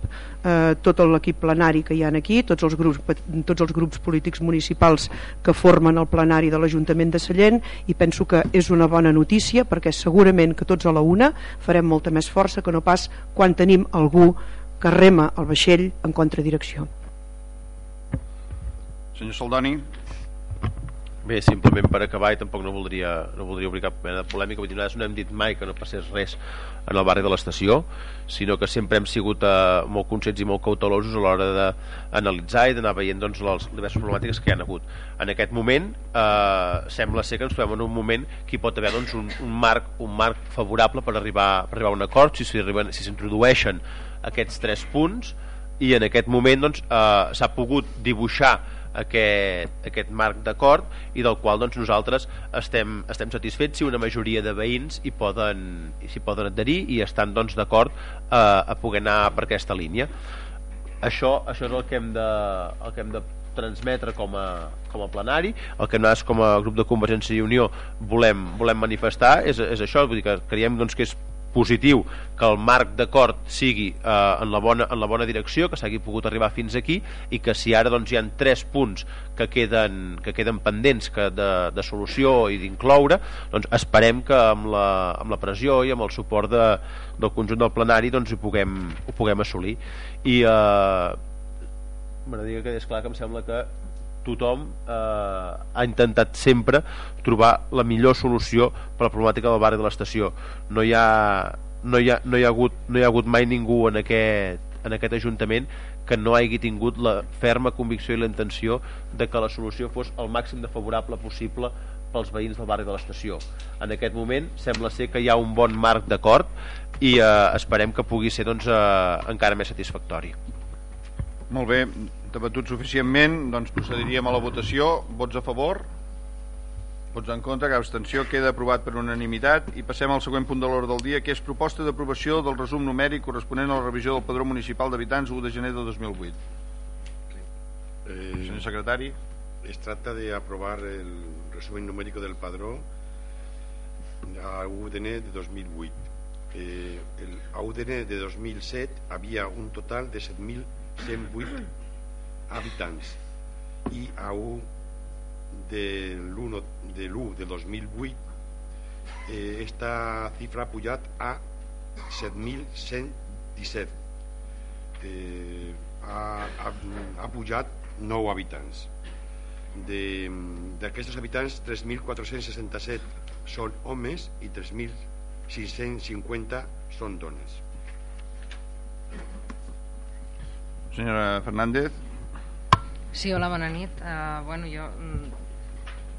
eh, tot l'equip plenari que hi ha aquí, tots els, grups, tots els grups polítics municipals que formen el plenari de l'Ajuntament de Sallent i penso que és una bona notícia perquè segurament que tots a la una farem molta més força que no pas quan tenim algú que rema el vaixell en contradirecció. Senyor Saldoni. Bé, simplement per acabar i tampoc no voldria, no voldria obrir cap mena de polèmica vull dir, nosaltres no hem dit mai que no passés res en el barri de l'estació sinó que sempre hem sigut eh, molt conscients i molt cautelosos a l'hora d'analitzar i d'anar veient doncs, les diverses problemàtiques que hi ha hagut. En aquest moment eh, sembla ser que ens trobem en un moment que hi pot haver doncs, un, un, marc, un marc favorable per arribar, per arribar a un acord si s'introdueixen si aquests tres punts i en aquest moment doncs, eh, s'ha pogut dibuixar aquest, aquest marc d'acord i del qual doncs, nosaltres estem, estem satisfets si una majoria de veïns hi poden, s'hi poden adherir i estan doncs, d'acord a, a poder anar per aquesta línia. Això, això és el que hem de, el que hem de transmetre com a, com a plenari. El que nosaltres com a grup de Convergència i Unió volem, volem manifestar és, és això, vull dir que creiem doncs, que és positiu que el marc d'acord sigui eh, en, la bona, en la bona direcció, que s'hagi pogut arribar fins aquí i que si ara doncs, hi han tres punts que queden, que queden pendents que de, de solució i d'incloure, doncs esperem que amb la, amb la pressió i amb el suport de, del conjunt del plenari doncs, ho, puguem, ho puguem assolir. I eh, m'agradaria que quedés clar que em sembla que tothom eh, ha intentat sempre trobar la millor solució per la problemàtica del barri de l'estació no hi ha no hi no hi ha, hagut, no hi ha hagut mai ningú en aquest, en aquest Ajuntament que no hagi tingut la ferma convicció i la intenció de que la solució fos el màxim de favorable possible pels veïns del barri de l'estació. En aquest moment sembla ser que hi ha un bon marc d'acord i eh, esperem que pugui ser doncs, eh, encara més satisfactori. Molt bé, debatut suficientment, doncs procediríem a la votació. Vots a favor? Vots en contra, cap abstenció, queda aprovat per unanimitat i passem al següent punt de l'ordre del dia que és proposta d'aprovació del resum numèric corresponent a la revisió del padró municipal d'habitants 1 de gener de 2008. Eh, Senyor secretari. Es tracta de aprovar el resumen numérico del padró a UDN de 2008. Eh, el, a UDN de 2007 havia un total de 7.108 habitants. I a 1 de l'1 de, de 2008 eh, esta xifra ha pujat a 7.117 eh, ha, ha, ha pujat 9 habitants. D'aquests habitants 3.467 són homes i 3.650 són dones. Senyora Fernández Sí, hola, bona nit. Uh, bueno, jo mm,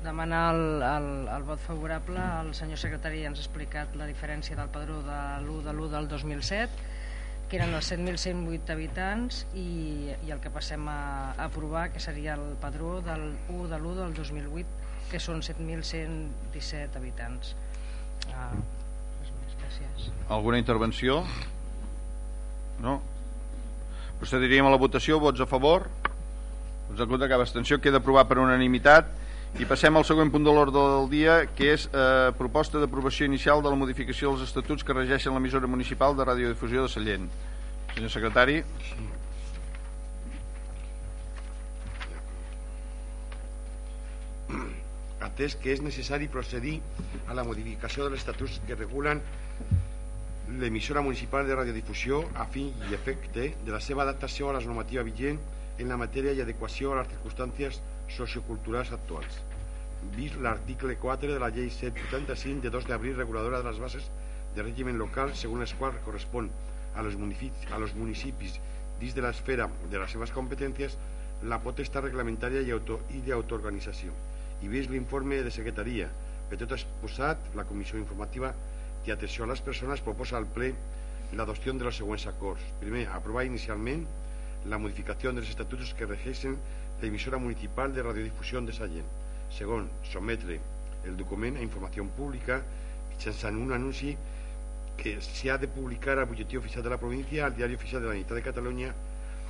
demanar el, el, el vot favorable. El senyor secretari ens ha explicat la diferència del padró de l'1 de l'1 del 2007, que eren els 7.108 habitants, i, i el que passem a, a aprovar, que seria el padró del 1 de l'1 del 2008, que són 7.117 habitants. Uh, gràcies. Alguna intervenció? No? Procediríem a la votació, vots a favor, vots en contra, cap abstenció, queda aprovat per unanimitat i passem al següent punt de l'ordre del dia que és eh, proposta d'aprovació inicial de la modificació dels estatuts que regeixen l'emissora municipal de radiodifusió de Sallent. Senyor secretari. atès que és necessari procedir a la modificació dels estatuts que regulen l'emissora municipal de radiodifusió a fi i efecte de la seva adaptació a la normativa vigent en la matèria i adequació a les circumstàncies socioculturals actuals. Vist l'article 4 de la llei 785 de 2 d'abril reguladora de les bases de règim local segons les quals correspon a los municipis, a los municipis dins de l'esfera de les seves competències la potestat reglamentària i, auto, i d'autoorganització i vist l'informe de secretaria per tot exposat, la comissió informativa i atenció a les persones proposa al ple l'adopció de los següents acords. Primer, aprovar inicialment la modificació dels estatuts que regeixen l'emissora municipal de radiodifusió de Sallent. Segon, sometre el document a informació pública mitjançant un anunci que se ha de publicar al butlletí oficial de la provincia, al diario oficial de la Unidad de Cataluña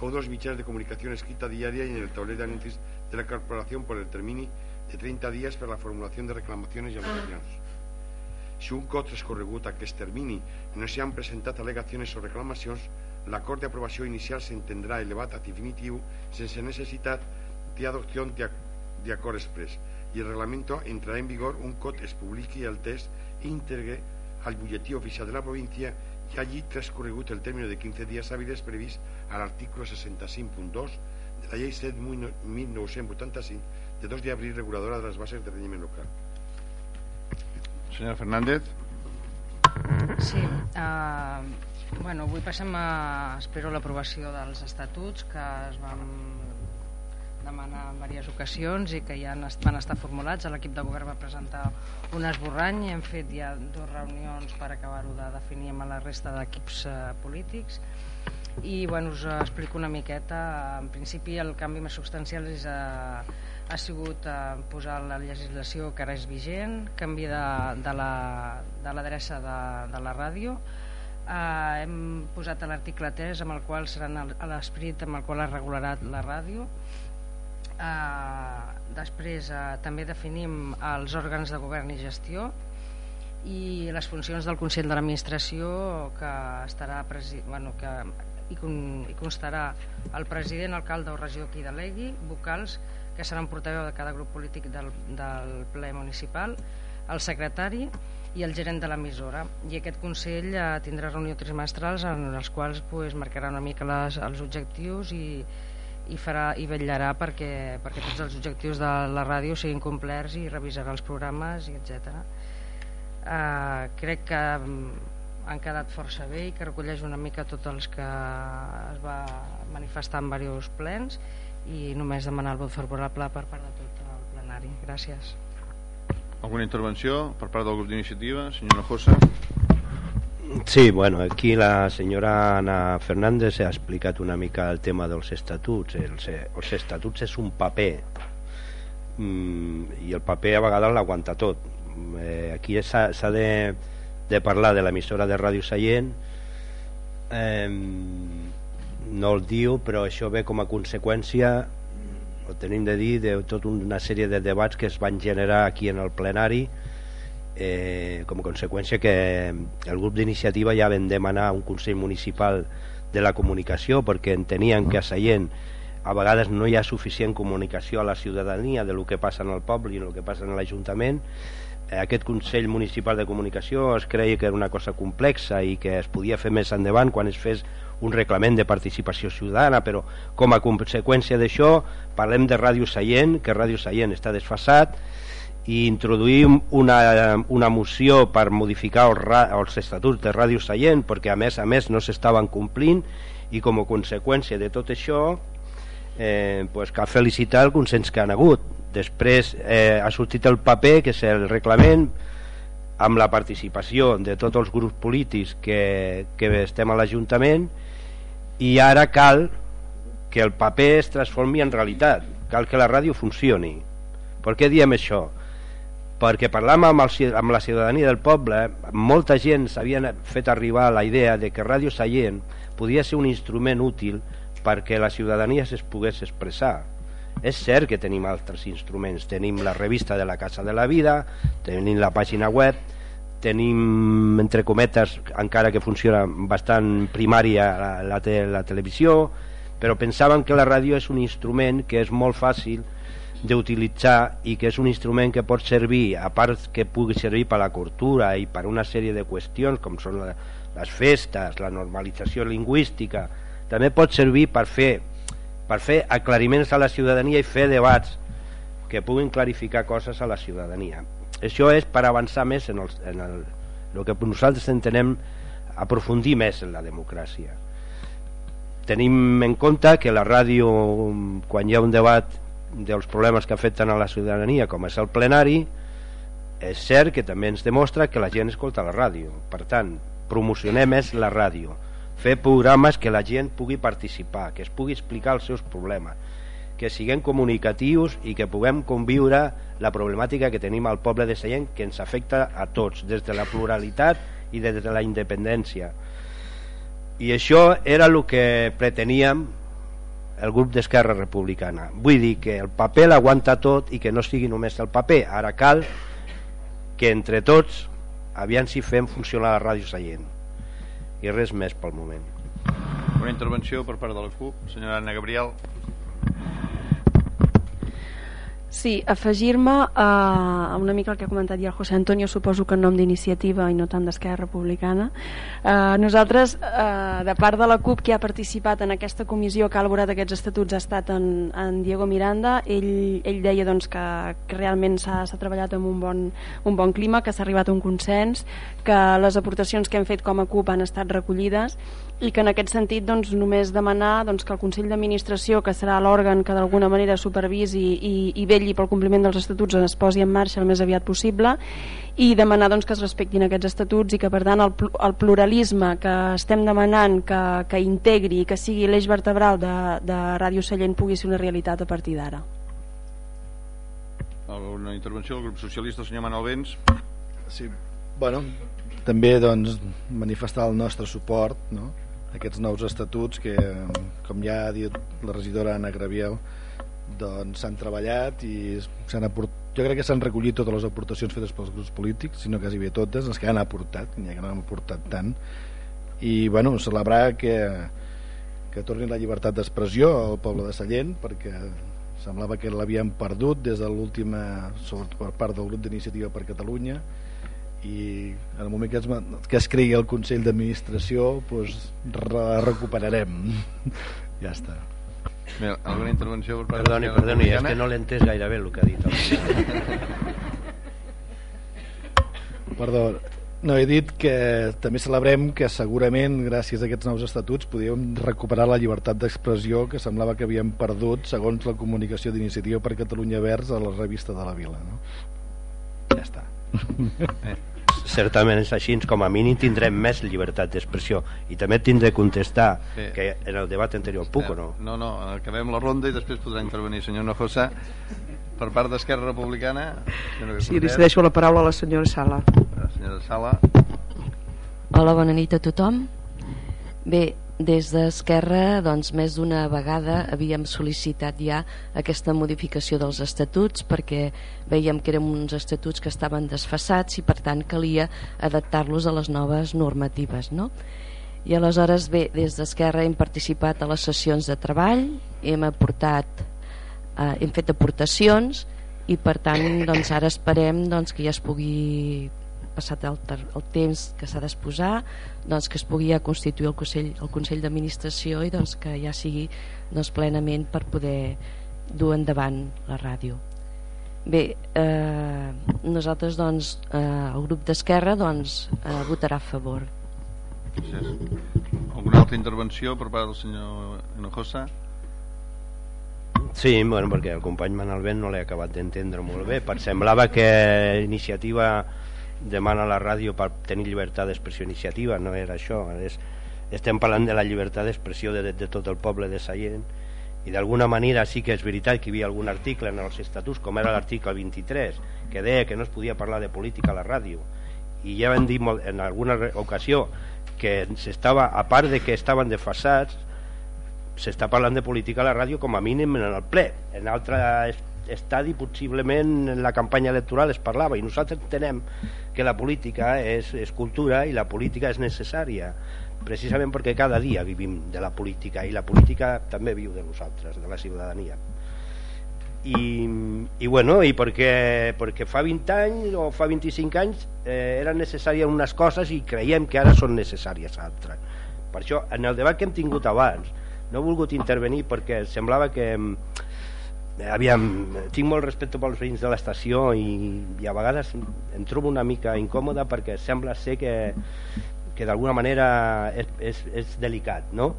o dos mitjans de comunicación escrita diaria y en el tablero de anuncios de la corporación por el termini de 30 dies per la formulació de reclamacions i al·legacions. Si un cop transcorregut aquest termini no s'hi han presentat al·legacions o reclamacions, l'acord d'aprovació inicial s'entendrà elevat a definitiu sense necessitat d'adopció d'acord express i el reglamento entrarà en vigor un cop es publiqui el test íntegre al butlletí oficial de la província i hagi transcorregut el termini de 15 dies hàbiles previst a l'article 65.2 de la llei 7 1985 de 2 d'abril reguladora de les bases de règim local. Senyora Fernández. Sí, uh, bueno, avui passem a, espero l'aprovació dels estatuts que es van demanar en diverses ocasions i que ja van estar formulats. L'equip de govern va presentar un esborrany i hem fet ja dues reunions per acabar-ho de definir amb la resta d'equips uh, polítics i bueno, us explico una miqueta. En principi el canvi més substancial és uh, ha sigut eh, posar la legislació que ara és vigent, canvi de, de l'adreça de, de, de la ràdio, eh, hem posat l'article 3 amb el qual serà l'esperit amb el qual es regularà la ràdio, eh, després eh, també definim els òrgans de govern i gestió i les funcions del Consell de l'Administració que estarà bueno, que hi, constarà el president, alcalde o regidor que hi delegui, vocals, que seran portaveu de cada grup polític del, del ple municipal, el secretari i el gerent de l'emissora. I aquest Consell eh, tindrà reunió trimestrals en els quals pues, marcarà una mica les, els objectius i, i, farà, i vetllarà perquè, perquè tots els objectius de la ràdio siguin complerts i revisarà els programes, i etc. Eh, crec que mm, han quedat força bé i que recolleix una mica tots els que es va manifestar en diversos plens i només demanar el vot favorable per part de tot el plenari. Gràcies. Alguna intervenció per part del grup d'iniciativa? Senyora Josa. Sí, bueno, aquí la senyora Ana Fernández ha explicat una mica el tema dels estatuts. Els, els estatuts és un paper mm, i el paper a vegades l'aguanta tot. Eh, aquí s'ha de, de parlar de l'emissora de Ràdio Sallent eh, no el diu però això ve com a conseqüència ho tenim de dir de tota una sèrie de debats que es van generar aquí en el plenari eh, com a conseqüència que el grup d'iniciativa ja vam demanar un Consell Municipal de la Comunicació perquè entenien que a Sallent a vegades no hi ha suficient comunicació a la ciutadania de lo que passa en el poble i el que passa en l'Ajuntament. Eh, aquest Consell Municipal de Comunicació es creia que era una cosa complexa i que es podia fer més endavant quan es fes un reglament de participació ciutadana, però com a conseqüència d'això parlem de Ràdio Seient, que Ràdio Seient està desfassat, i introduïm una, una moció per modificar els, els estatuts de Ràdio Seient, perquè a més a més no s'estaven complint, i com a conseqüència de tot això eh, pues cal felicitar el consens que han hagut. Després eh, ha sortit el paper, que és el reglament, amb la participació de tots els grups polítics que, que estem a l'Ajuntament i ara cal que el paper es transformi en realitat cal que la ràdio funcioni. Per què diem això? perquè parlant amb, el, amb la ciutadania del poble molta gent s'havia fet arribar la idea de que Ràdio Sallent podia ser un instrument útil perquè la ciutadania es pogués expressar. És cert que tenim altres instruments. Tenim la revista de la Casa de la Vida tenim la pàgina web tenim entre cometes encara que funciona bastant primària la, la, te, la televisió però pensàvem que la ràdio és un instrument que és molt fàcil d'utilitzar i que és un instrument que pot servir, a part que pugui servir per a la cultura i per una sèrie de qüestions com són la, les festes, la normalització lingüística, també pot servir per fer, per fer aclariments a la ciutadania i fer debats que puguin clarificar coses a la ciutadania. Això és per avançar més en el, en el, el que nosaltres entenem aprofundir més en la democràcia. Tenim en compte que la ràdio, quan hi ha un debat dels problemes que afecten a la ciutadania com és el plenari és cert que també ens demostra que la gent escolta la ràdio. Per tant, promocionem més la ràdio. Fer programes que la gent pugui participar que es pugui explicar els seus problemes que siguem comunicatius i que puguem conviure la problemàtica que tenim al poble de Sallent que ens afecta a tots des de la pluralitat i des de la independència i això era el que preteníem el grup d'Esquerra Republicana. Vull dir que el paper l'aguanta tot i que no sigui només el paper. Ara cal que entre tots aviam si fem funcionar la ràdio Sallent. I res més pel moment. Una intervenció per part de la CUP. Senyora Anna Gabriel. Sí, afegir-me a, a una mica el que ha comentat ja el José Antonio, suposo que en nom d'iniciativa i no tant d'Esquerra Republicana. Eh, nosaltres, eh, de part de la CUP que ha participat en aquesta comissió que ha elaborat aquests estatuts ha estat en, en Diego Miranda, ell, ell deia doncs, que, que realment s'ha treballat amb un bon, un bon clima, que s'ha arribat a un consens, que les aportacions que hem fet com a CUP han estat recollides i que en aquest sentit doncs, només demanar doncs, que el Consell d'Administració, que serà l'òrgan que d'alguna manera supervisi i, i velli pel compliment dels estatuts, es posi en marxa el més aviat possible i demanar doncs, que es respectin aquests estatuts i que per tant el, el pluralisme que estem demanant que, que integri i que sigui l'eix vertebral de, de Ràdio Sallent pugui ser una realitat a partir d'ara. Una intervenció del grup socialista, el senyor Manuel Vents. Sí, bueno, també doncs, manifestar el nostre suport no? Aquests nous estatuts que, com ja ha dit la regidora Anna Graviel, doncs s'han treballat i s'han aportat jo crec que s'han recollit totes les aportacions fetes pels grups polítics, sinó quasi bé totes, les que han aportat, n'hi ha que no han aportat tant, i bueno, celebrar que, que torni la llibertat d'expressió al poble de Sallent, perquè semblava que l'havien perdut des de l'última, per part del grup d'iniciativa per Catalunya, i en el moment que es, que es cregui el Consell d'Administració doncs la recuperarem. Ja està. Bé, alguna intervenció per part perdoni, perdoni, és que no l'he entès gaire bé el que ha dit perdó no, he dit que també celebrem que segurament gràcies a aquests nous estatuts podíem recuperar la llibertat d'expressió que semblava que havíem perdut segons la comunicació d'iniciativa per Catalunya Verds a la revista de la Vila no? ja està. Eh certament és així, com a mínim tindrem més llibertat d'expressió. I també tindré contestar sí. que en el debat anterior puc o no? No, no, acabem la ronda i després podrà intervenir senyor Nojosa per part d'Esquerra Republicana Sí, li cedeixo la paraula a la senyora Sala. La senyora Sala. Hola, bona nit a tothom. Bé, des d'Esquerra, doncs, més d'una vegada havíem sol·licitat ja aquesta modificació dels estatuts perquè veiem que eren uns estatuts que estaven desfassats i per tant calia adaptar-los a les noves normatives. No? I aleshores, bé, des d'Esquerra hem participat a les sessions de treball, hem aportat, eh, hem fet aportacions i per tant doncs, ara esperem doncs, que ja es pugui passat el, el temps que s'ha d'exposar doncs, que es pugui ja constituir el Consell, el Consell d'Administració i doncs, que ja sigui doncs, plenament per poder dur endavant la ràdio bé eh, nosaltres doncs, eh, el grup d'Esquerra doncs, eh, votarà a favor Gràcies. alguna altra intervenció per part del senyor Hinojosa? Sí, bueno, perquè el company Manel Ben no l'he acabat d'entendre molt bé, per semblava que iniciativa demana la ràdio per tenir llibertat d'expressió iniciativa, no era això és, estem parlant de la llibertat d'expressió de, de, de tot el poble de Sallent i d'alguna manera sí que és veritat que hi havia algun article en els estatuts com era l'article 23 que deia que no es podia parlar de política a la ràdio. I ja vam dir en alguna ocasió que s'estava, a part de que estaven desfassats s'està parlant de política a la ràdio com a mínim en el ple. En altre estadi possiblement en la campanya electoral es parlava i nosaltres entenem que la política és, és cultura i la política és necessària precisament perquè cada dia vivim de la política i la política també viu de nosaltres, de la ciutadania. I, i bueno i perquè, perquè fa 20 anys o fa 25 anys eh, eren necessàries unes coses i creiem que ara són necessàries altres. Per això en el debat que hem tingut abans no he volgut intervenir perquè semblava que aviam, tinc molt respecte pels veïns de l'estació i, i a vegades em trobo una mica incòmoda perquè sembla ser que, que d'alguna manera és, és, és delicat no?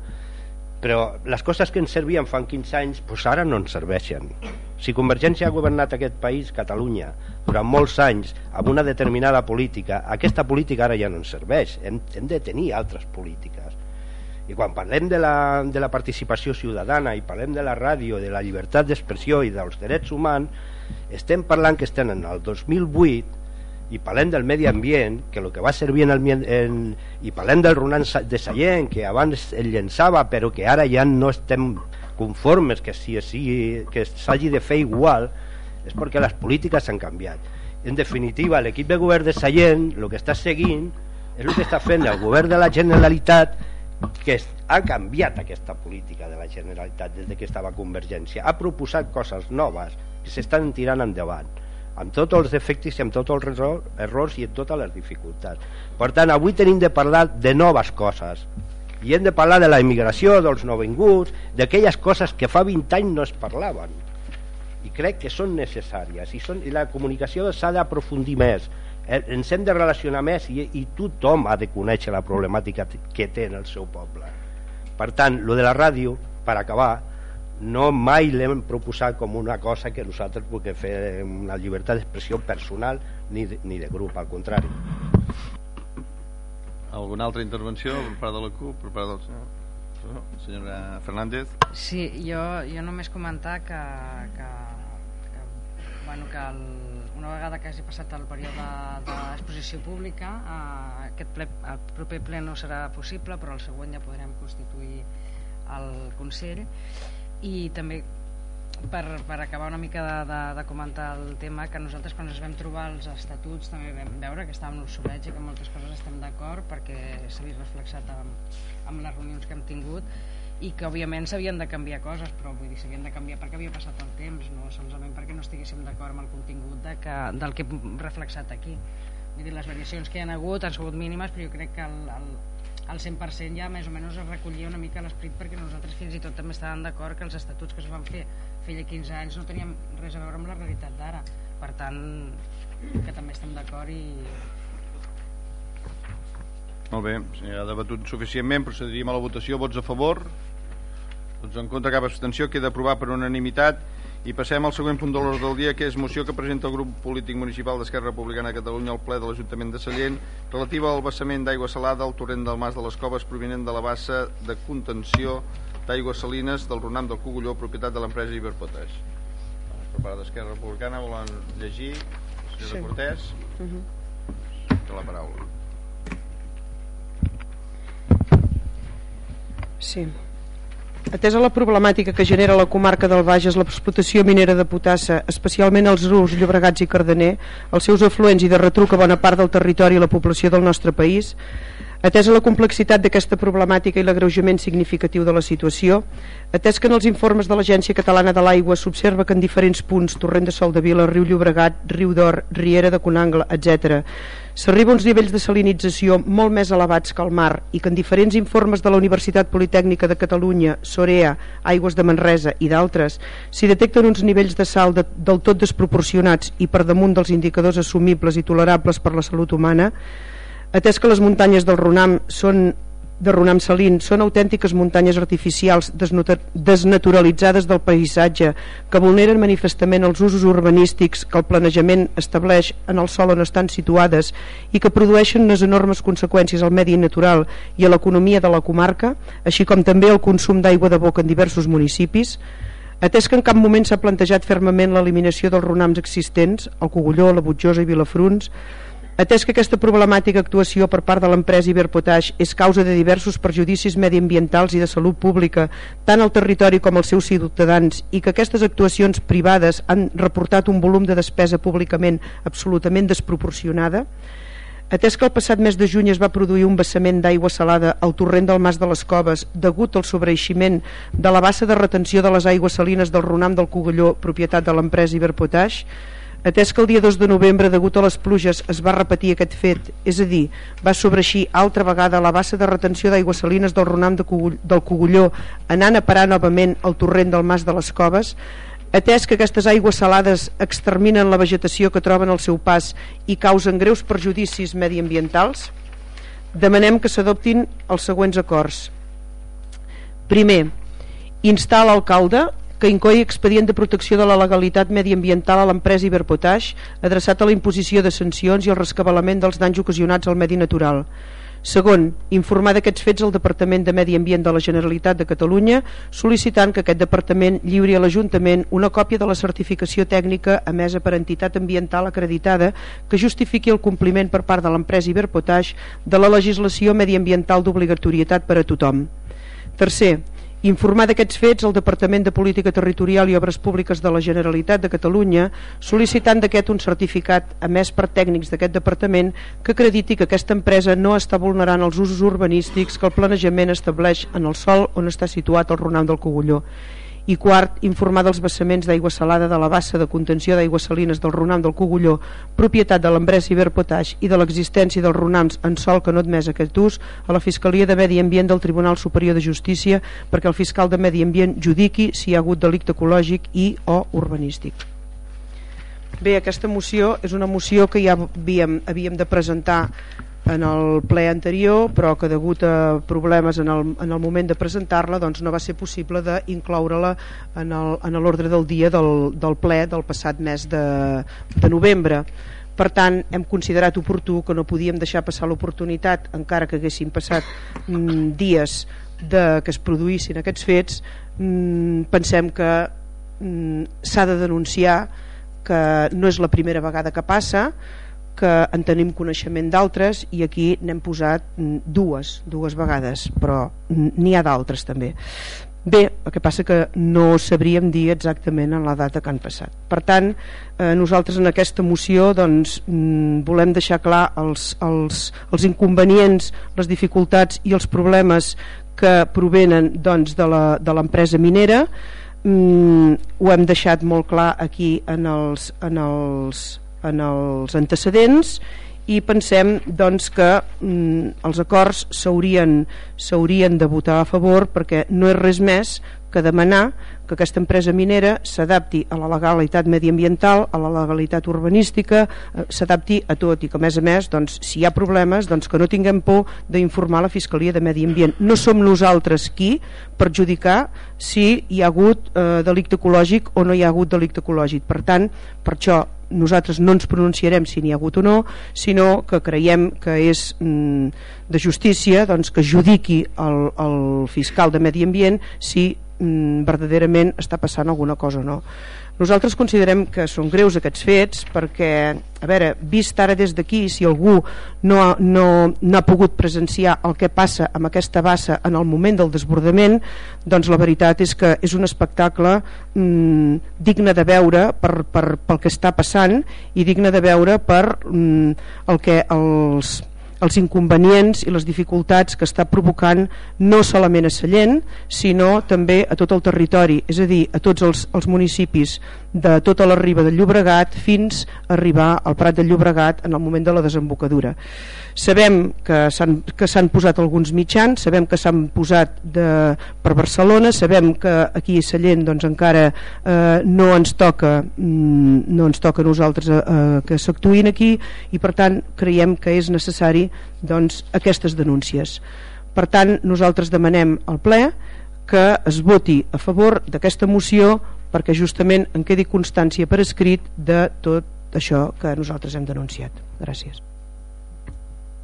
però les coses que ens servien fa 15 anys doncs ara no ens serveixen. Si Convergència ha governat aquest país, Catalunya durant molts anys amb una determinada política aquesta política ara ja no ens serveix. Hem, hem de tenir altres polítiques i quan parlem de la, de la participació ciutadana i parlem de la ràdio, de la llibertat d'expressió i dels drets humans, estem parlant que estem en el 2008 i parlem del medi ambient, que el que va servir en el, en, i parlem del Ronan de Sallent, que abans el llençava però que ara ja no estem conformes que si, si, que s'hagi de fer igual, és perquè les polítiques s'han canviat. En definitiva, l'equip de govern de Sallent el que està seguint és el que està fent el govern de la Generalitat que ha canviat aquesta política de la Generalitat des de que estava Convergència. Ha proposat coses noves que s'estan tirant endavant amb tots els defectes i amb tots els errors i amb totes les dificultats. Per tant avui tenim de parlar de noves coses. I hem de parlar de la immigració dels novenguts d'aquelles coses que fa 20 anys no es parlaven. I crec que són necessàries i, són, i la comunicació s'ha d'aprofundir més ens hem de relacionar més i, i tothom ha de conèixer la problemàtica que té en el seu poble. Per tant, lo de la ràdio per acabar no mai l'hem proposat com una cosa que nosaltres puguem fer una llibertat d'expressió personal ni de, ni de grup, al contrari. Alguna altra intervenció per part de la CUP per part del senyor, senyora Fernández? Sí, jo, jo només comentar que, que, que, bueno, que el, una vegada que hagi passat el període d'exposició pública eh, aquest ple, el proper ple no serà possible però el següent ja podrem constituir el Consell. I també per, per acabar una mica de, de, de comentar el tema que nosaltres quan ens vam trobar els estatuts també vam veure que estàvem obsolets i que moltes coses estem d'acord perquè s'ha vist reflexat amb, amb les reunions que hem tingut i que òbviament s'havien de canviar coses però vull dir s'havien de canviar perquè havia passat el temps no? Solament perquè no estiguéssim d'acord amb el contingut de que, del que hem reflexat aquí. Vull dir, les variacions que hi ha hagut han sigut mínimes però jo crec que el, el, el 100% ja més o menys es recollia una mica l'esperit perquè nosaltres fins i tot també estàvem d'acord que els estatuts que es van fer feia 15 anys no tenien res a veure amb la realitat d'ara. Per tant que també estem d'acord i molt bé, si ha debatut suficientment procediríem a la votació, vots a favor doncs en contra cap abstenció queda aprovat per unanimitat i passem al següent punt de l'ordre del dia que és moció que presenta el grup polític municipal d'Esquerra Republicana de Catalunya al ple de l'Ajuntament de Sallent relativa al vessament d'aigua salada al torrent del Mas de les Coves provinent de la bassa de contenció d'aigües salines del Ronam del Cogulló propietat de l'empresa Iberpotash per part d'Esquerra Republicana volen llegir senyora sí. Cortés uh mhm. -huh. la paraula Sí Atesa la problemàtica que genera la comarca del Bages l'explotació minera de potassa, especialment els rius Llobregats i Cardener, els seus afluents i de retruc a bona part del territori i la població del nostre país, Atesa la complexitat d'aquesta problemàtica i l'agreujament significatiu de la situació, atès que en els informes de l'Agència Catalana de l'Aigua s'observa que en diferents punts, Torrent de Sol de Vila, Riu Llobregat, Riu d'Or, Riera de Conangle, etc., s'arriba a uns nivells de salinització molt més elevats que el mar i que en diferents informes de la Universitat Politècnica de Catalunya, Sorea, Aigües de Manresa i d'altres, s'hi detecten uns nivells de sal de, del tot desproporcionats i per damunt dels indicadors assumibles i tolerables per la salut humana, Atès que les muntanyes del Runam són de Runam Salín són autèntiques muntanyes artificials desnaturalitzades del paisatge que vulneren manifestament els usos urbanístics que el planejament estableix en el sol on estan situades i que produeixen unes enormes conseqüències al medi natural i a l'economia de la comarca, així com també el consum d'aigua de boca en diversos municipis, Atès que en cap moment s'ha plantejat fermament l'eliminació dels runams existents, el Cogulló, la Butjosa i Vilafruns, Atès que aquesta problemàtica actuació per part de l'empresa Iberpotash és causa de diversos perjudicis mediambientals i de salut pública tant al territori com als seus ciutadans i que aquestes actuacions privades han reportat un volum de despesa públicament absolutament desproporcionada, Atès que el passat mes de juny es va produir un vessament d'aigua salada al torrent del Mas de les Coves degut al sobreiximent de la bassa de retenció de les aigües salines del Ronam del Cogalló, propietat de l'empresa Iberpotash, Atès que el dia 2 de novembre, degut a les pluges, es va repetir aquest fet, és a dir, va sobreixir altra vegada la bassa de retenció d'aigües salines del Ronam de Cogull, del Cogulló, anant a parar novament al torrent del Mas de les Coves, atès que aquestes aigües salades exterminen la vegetació que troben al seu pas i causen greus perjudicis mediambientals, demanem que s'adoptin els següents acords. Primer, instar l'alcalde que incloi expedient de protecció de la legalitat mediambiental a l'empresa Iberpotash adreçat a la imposició de sancions i el rescabalament dels danys ocasionats al medi natural. Segon, informar d'aquests fets al Departament de Medi Ambient de la Generalitat de Catalunya sol·licitant que aquest departament lliuri a l'Ajuntament una còpia de la certificació tècnica emesa per entitat ambiental acreditada que justifiqui el compliment per part de l'empresa Iberpotash de la legislació mediambiental d'obligatorietat per a tothom. Tercer, Informar d'aquests fets al Departament de Política Territorial i Obres Públiques de la Generalitat de Catalunya sol·licitant d'aquest un certificat emès per tècnics d'aquest departament que acrediti que aquesta empresa no està vulnerant els usos urbanístics que el planejament estableix en el sol on està situat el Ronam del Cogulló i quart, informar dels vessaments d'aigua salada de la bassa de contenció d'aigües salines del Ronam del Cogulló, propietat de l'empresa Iberpotash i de l'existència dels Ronams en sol que no admès aquest ús a la Fiscalia de Medi Ambient del Tribunal Superior de Justícia perquè el fiscal de Medi Ambient judiqui si hi ha hagut delicte ecològic i o urbanístic. Bé, aquesta moció és una moció que ja havíem, havíem de presentar en el ple anterior però que degut a problemes en el, en el moment de presentar-la doncs no va ser possible d'incloure-la en l'ordre del dia del, del ple del passat mes de, de novembre. Per tant hem considerat oportú que no podíem deixar passar l'oportunitat encara que haguessin passat mm, dies de que es produïssin aquests fets mm, pensem que mm, s'ha de denunciar que no és la primera vegada que passa que en tenim coneixement d'altres i aquí n'hem posat mm, dues, dues vegades, però n'hi ha d'altres també. Bé, el que passa que no sabríem dir exactament en la data que han passat. Per tant, eh, nosaltres en aquesta moció doncs, mm, volem deixar clar els, els, els inconvenients, les dificultats i els problemes que provenen doncs, de l'empresa minera, mm, ho hem deixat molt clar aquí en els, en els, en els antecedents i pensem doncs, que mm, els acords s'haurien de votar a favor perquè no és res més que demanar que aquesta empresa minera s'adapti a la legalitat mediambiental, a la legalitat urbanística, eh, s'adapti a tot i que a més a més, doncs, si hi ha problemes doncs que no tinguem por d'informar la Fiscalia de Medi Ambient. No som nosaltres qui perjudicar si hi ha hagut eh, delicte ecològic o no hi ha hagut delicte ecològic. Per tant, per això nosaltres no ens pronunciarem si n'hi ha hagut o no, sinó que creiem que és mm, de justícia doncs, que judiqui el, el fiscal de Medi Ambient si mm, verdaderament està passant alguna cosa o no. Nosaltres considerem que són greus aquests fets perquè, a veure, vist ara des d'aquí, si algú no, no, no ha pogut presenciar el que passa amb aquesta bassa en el moment del desbordament, doncs la veritat és que és un espectacle mmm, digne de veure per, per, pel que està passant i digne de veure per mmm, el que els els inconvenients i les dificultats que està provocant no solament a Sallent, sinó també a tot el territori, és a dir, a tots els, els municipis de tota la riba del Llobregat fins a arribar al Prat del Llobregat en el moment de la desembocadura. Sabem que s'han posat alguns mitjans, sabem que s'han posat de, per Barcelona, sabem que aquí a Sallent doncs, encara eh, no ens toca mm, no ens toca a nosaltres eh, eh, que s'actuïn aquí i per tant creiem que és necessari doncs, aquestes denúncies. Per tant, nosaltres demanem al ple que es voti a favor d'aquesta moció perquè justament en quedi constància per escrit de tot això que nosaltres hem denunciat. Gràcies.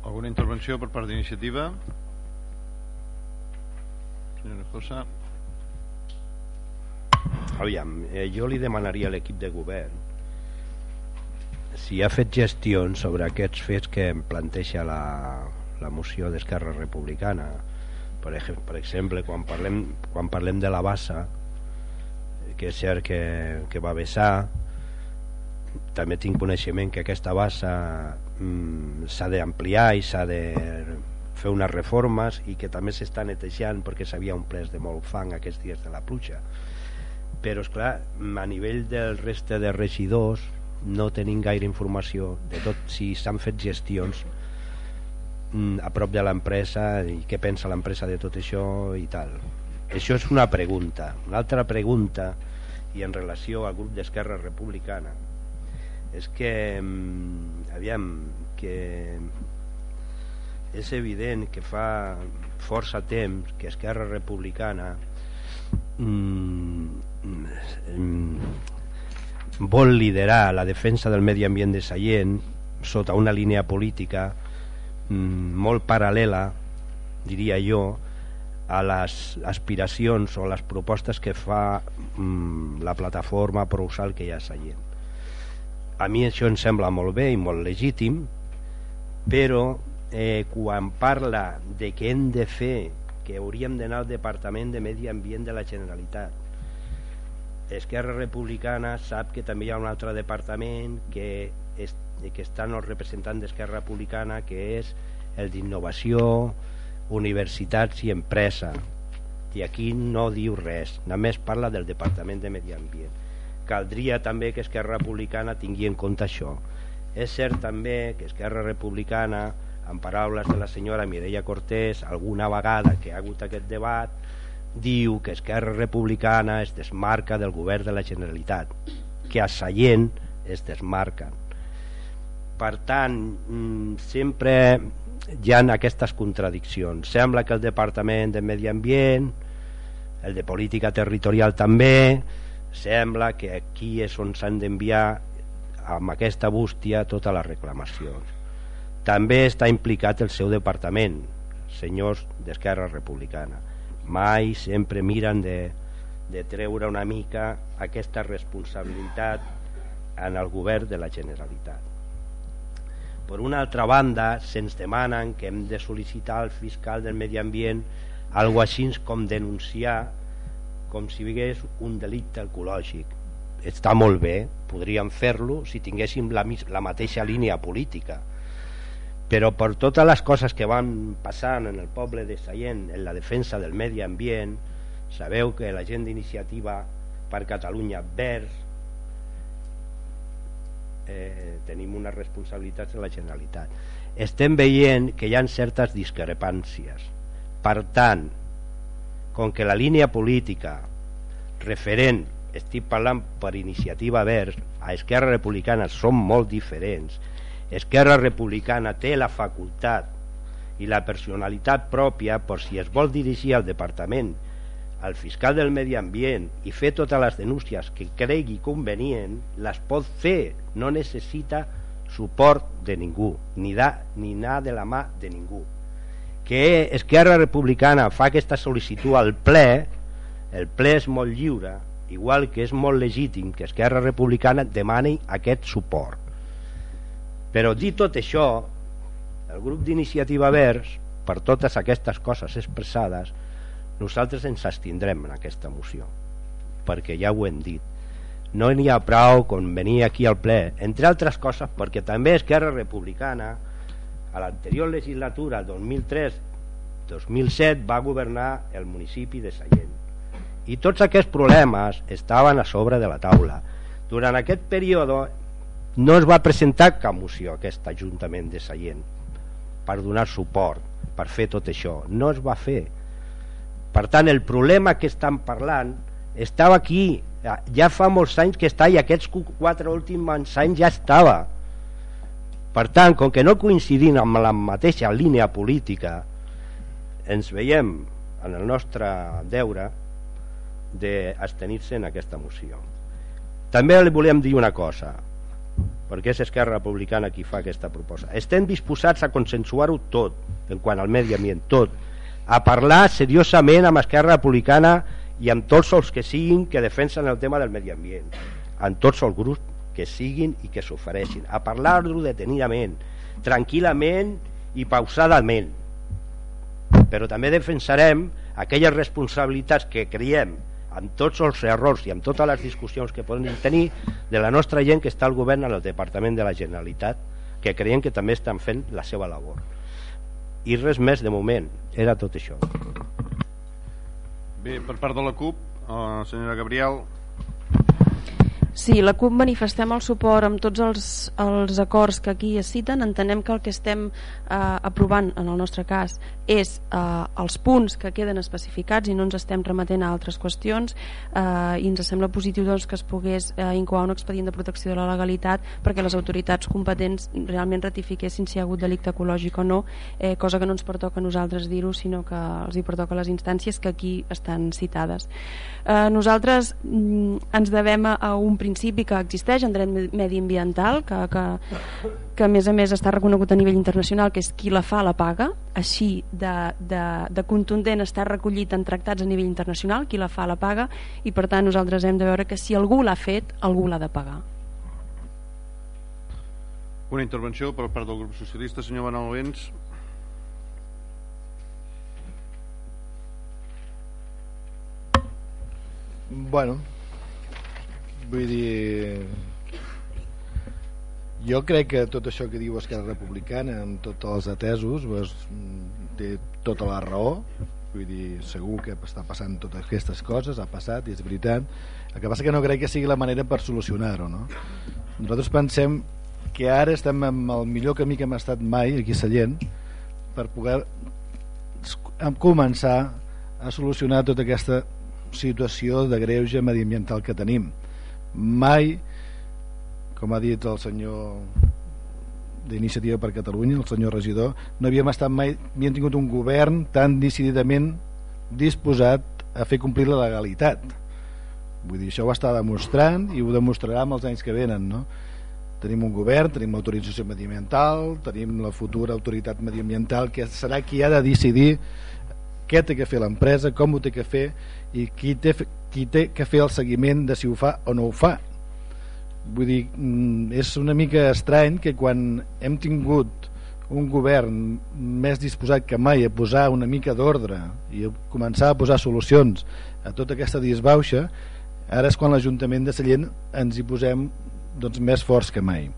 Alguna intervenció per part d'iniciativa? Senyora Josa. Aviam, eh, jo li demanaria a l'equip de govern si ha fet gestions sobre aquests fets que em planteja la, la moció d'Esquerra Republicana per, ej per exemple quan parlem, quan parlem de la bassa que és cert que, que va vessar també tinc coneixement que aquesta bassa mm, s'ha d'ampliar i s'ha de fer unes reformes i que també s'està netejant perquè s'havia omplès de molt fang aquests dies de la pluja. Però és clar a nivell del reste de regidors no tenim gaire informació de tot. Si s'han fet gestions mm, a prop de l'empresa i què pensa l'empresa de tot això i tal. Això és una pregunta. Una altra pregunta i en relació al grup d'Esquerra Republicana és que mm, aviam que és evident que fa força temps que Esquerra Republicana mm, mm, vol liderar la defensa del medi ambient de Sallent sota una línia política mm, molt paral·lela diria jo a les aspiracions o les propostes que fa mm, la plataforma Prousal que hi ha a Sallent a mi això em sembla molt bé i molt legítim però eh, quan parla de que hem de fer que hauríem d'anar al Departament de Medi Ambient de la Generalitat Esquerra Republicana sap que també hi ha un altre departament que, és, que estan els representants d'Esquerra Republicana que és el d'innovació, universitats i empresa i aquí no diu res, només parla del Departament de Medi Ambient. Caldria també que Esquerra Republicana tingui en compte això. És cert també que Esquerra Republicana, en paraules de la senyora Mireia Cortés, alguna vegada que ha hagut aquest debat, diu que Esquerra Republicana es desmarca del govern de la Generalitat, que a Sallent es desmarca. Per tant, mm, sempre hi ha aquestes contradiccions. Sembla que el Departament de Medi Ambient, el de Política Territorial també, sembla que aquí és on s'han d'enviar amb aquesta bústia totes les reclamacions. També està implicat el seu departament, senyors d'Esquerra Republicana mai sempre miren de, de treure una mica aquesta responsabilitat en el govern de la Generalitat. Per una altra banda, se'ns demanen que hem de sol·licitar al fiscal del medi ambient algo així com denunciar com si hagués un delicte ecològic. Està molt bé, podríem fer-lo si tinguéssim la, la mateixa línia política, però per totes les coses que van passant en el poble de Sallent en la defensa del medi ambient sabeu que la gent d'iniciativa per Catalunya Verds eh, tenim una responsabilitat en la Generalitat. Estem veient que hi ha certes discrepàncies. Per tant com que la línia política referent estic parlant per iniciativa Verds a Esquerra Republicana són molt diferents. Esquerra Republicana té la facultat i la personalitat pròpia per si es vol dirigir al departament al fiscal del medi ambient i fer totes les denúncies que cregui convenient les pot fer, no necessita suport de ningú ni, da, ni anar de la mà de ningú que Esquerra Republicana fa aquesta sol·licitud al ple el ple és molt lliure igual que és molt legítim que Esquerra Republicana demani aquest suport però dit tot això, el grup d'iniciativa Verds, per totes aquestes coses expressades, nosaltres ens abstindrem en aquesta moció, perquè ja ho hem dit. No n'hi ha prou com venir aquí al ple, entre altres coses perquè també Esquerra Republicana, a l'anterior legislatura, 2003-2007, va governar el municipi de Sallent. I tots aquests problemes estaven a sobre de la taula. Durant aquest període no es va presentar cap moció a aquest Ajuntament de Sallent per donar suport, per fer tot això. No es va fer. Per tant, el problema que estan parlant estava aquí, ja fa molts anys que està i aquests quatre últims anys ja estava. Per tant, com que no coincidim amb la mateixa línia política, ens veiem en el nostre deure d'estenir-se en aquesta moció. També li volem dir una cosa perquè és Esquerra Republicana qui fa aquesta proposta. Estem disposats a consensuar-ho tot, en quant al medi ambient, tot, a parlar seriosament amb Esquerra Republicana i amb tots els que siguin que defensen el tema del medi ambient, amb tots els grups que siguin i que s'ofereixin. A parlar-ho detenidament tranquil·lament i pausadament. Però també defensarem aquelles responsabilitats que creiem amb tots els errors i amb totes les discussions que podem tenir de la nostra gent que està al govern al Departament de la Generalitat que creiem que també estan fent la seva labor. I res més de moment. Era tot això. Bé, per part de la CUP, eh, senyora Gabriel, Sí, la CUP manifestem el suport amb tots els, els acords que aquí es citen. Entenem que el que estem eh, aprovant, en el nostre cas, és eh, els punts que queden especificats i no ens estem remetent a altres qüestions eh, i ens sembla positiu doncs, que es pogués eh, incoar un expedient de protecció de la legalitat perquè les autoritats competents realment ratifiquessin si hi ha hagut delicte ecològic o no, eh, cosa que no ens pertoca a nosaltres dir-ho, sinó que els hi pertoca a les instàncies que aquí estan citades. Eh, nosaltres mm, ens devem a un principi que existeix en dret mediambiental que, que, que a més a més està reconegut a nivell internacional que és qui la fa la paga. Així de, de, de contundent està recollit en tractats a nivell internacional qui la fa la paga i per tant nosaltres hem de veure que si algú l'ha fet algú l'ha de pagar. Una intervenció per part del grup socialista senyor Manuel Vents. Bueno, vull dir... Jo crec que tot això que diu Esquerra Republicana, amb tots els atesos, pues, té tota la raó. Vull dir, segur que està passant totes aquestes coses, ha passat, i és veritat. El que passa que no crec que sigui la manera per solucionar-ho, no? Nosaltres pensem que ara estem en el millor camí que hem estat mai aquí a Sallent per poder començar a solucionar tota aquesta situació de greuge mediambiental que tenim mai com ha dit el senyor d'iniciativa per Catalunya, el senyor regidor no havíem estat mai, havíem tingut un govern tan decididament disposat a fer complir la legalitat vull dir, això ho està demostrant i ho demostrarà amb els anys que venen no? tenim un govern, tenim l'autorització mediambiental tenim la futura autoritat mediambiental que serà qui ha de decidir què té que fer l'empresa, com ho té que fer i qui té, qui té que fer el seguiment de si ho fa o no ho fa. Vull dir, mm, és una mica estrany que quan hem tingut un govern més disposat que mai a posar una mica d'ordre i a començar a posar solucions a tota aquesta disbauxa ara és quan l'Ajuntament de Sallent ens hi posem doncs, més forts que mai.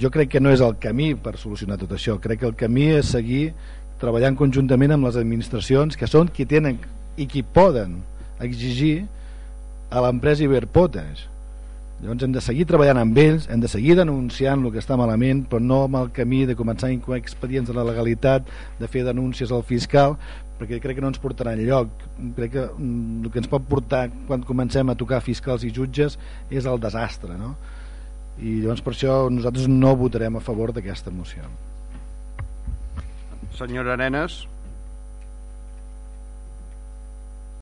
Jo crec que no és el camí per solucionar tot això. Crec que el camí és seguir treballant conjuntament amb les administracions que són qui tenen i qui poden exigir a l'empresa Iberpotes. Llavors hem de seguir treballant amb ells hem de seguir denunciant el que està malament però no amb el camí de començar a expedients de la legalitat de fer denúncies al fiscal perquè crec que no ens portarà lloc crec que mm, el que ens pot portar quan comencem a tocar fiscals i jutges és el desastre no? i llavors per això nosaltres no votarem a favor d'aquesta moció. Senyora Arenas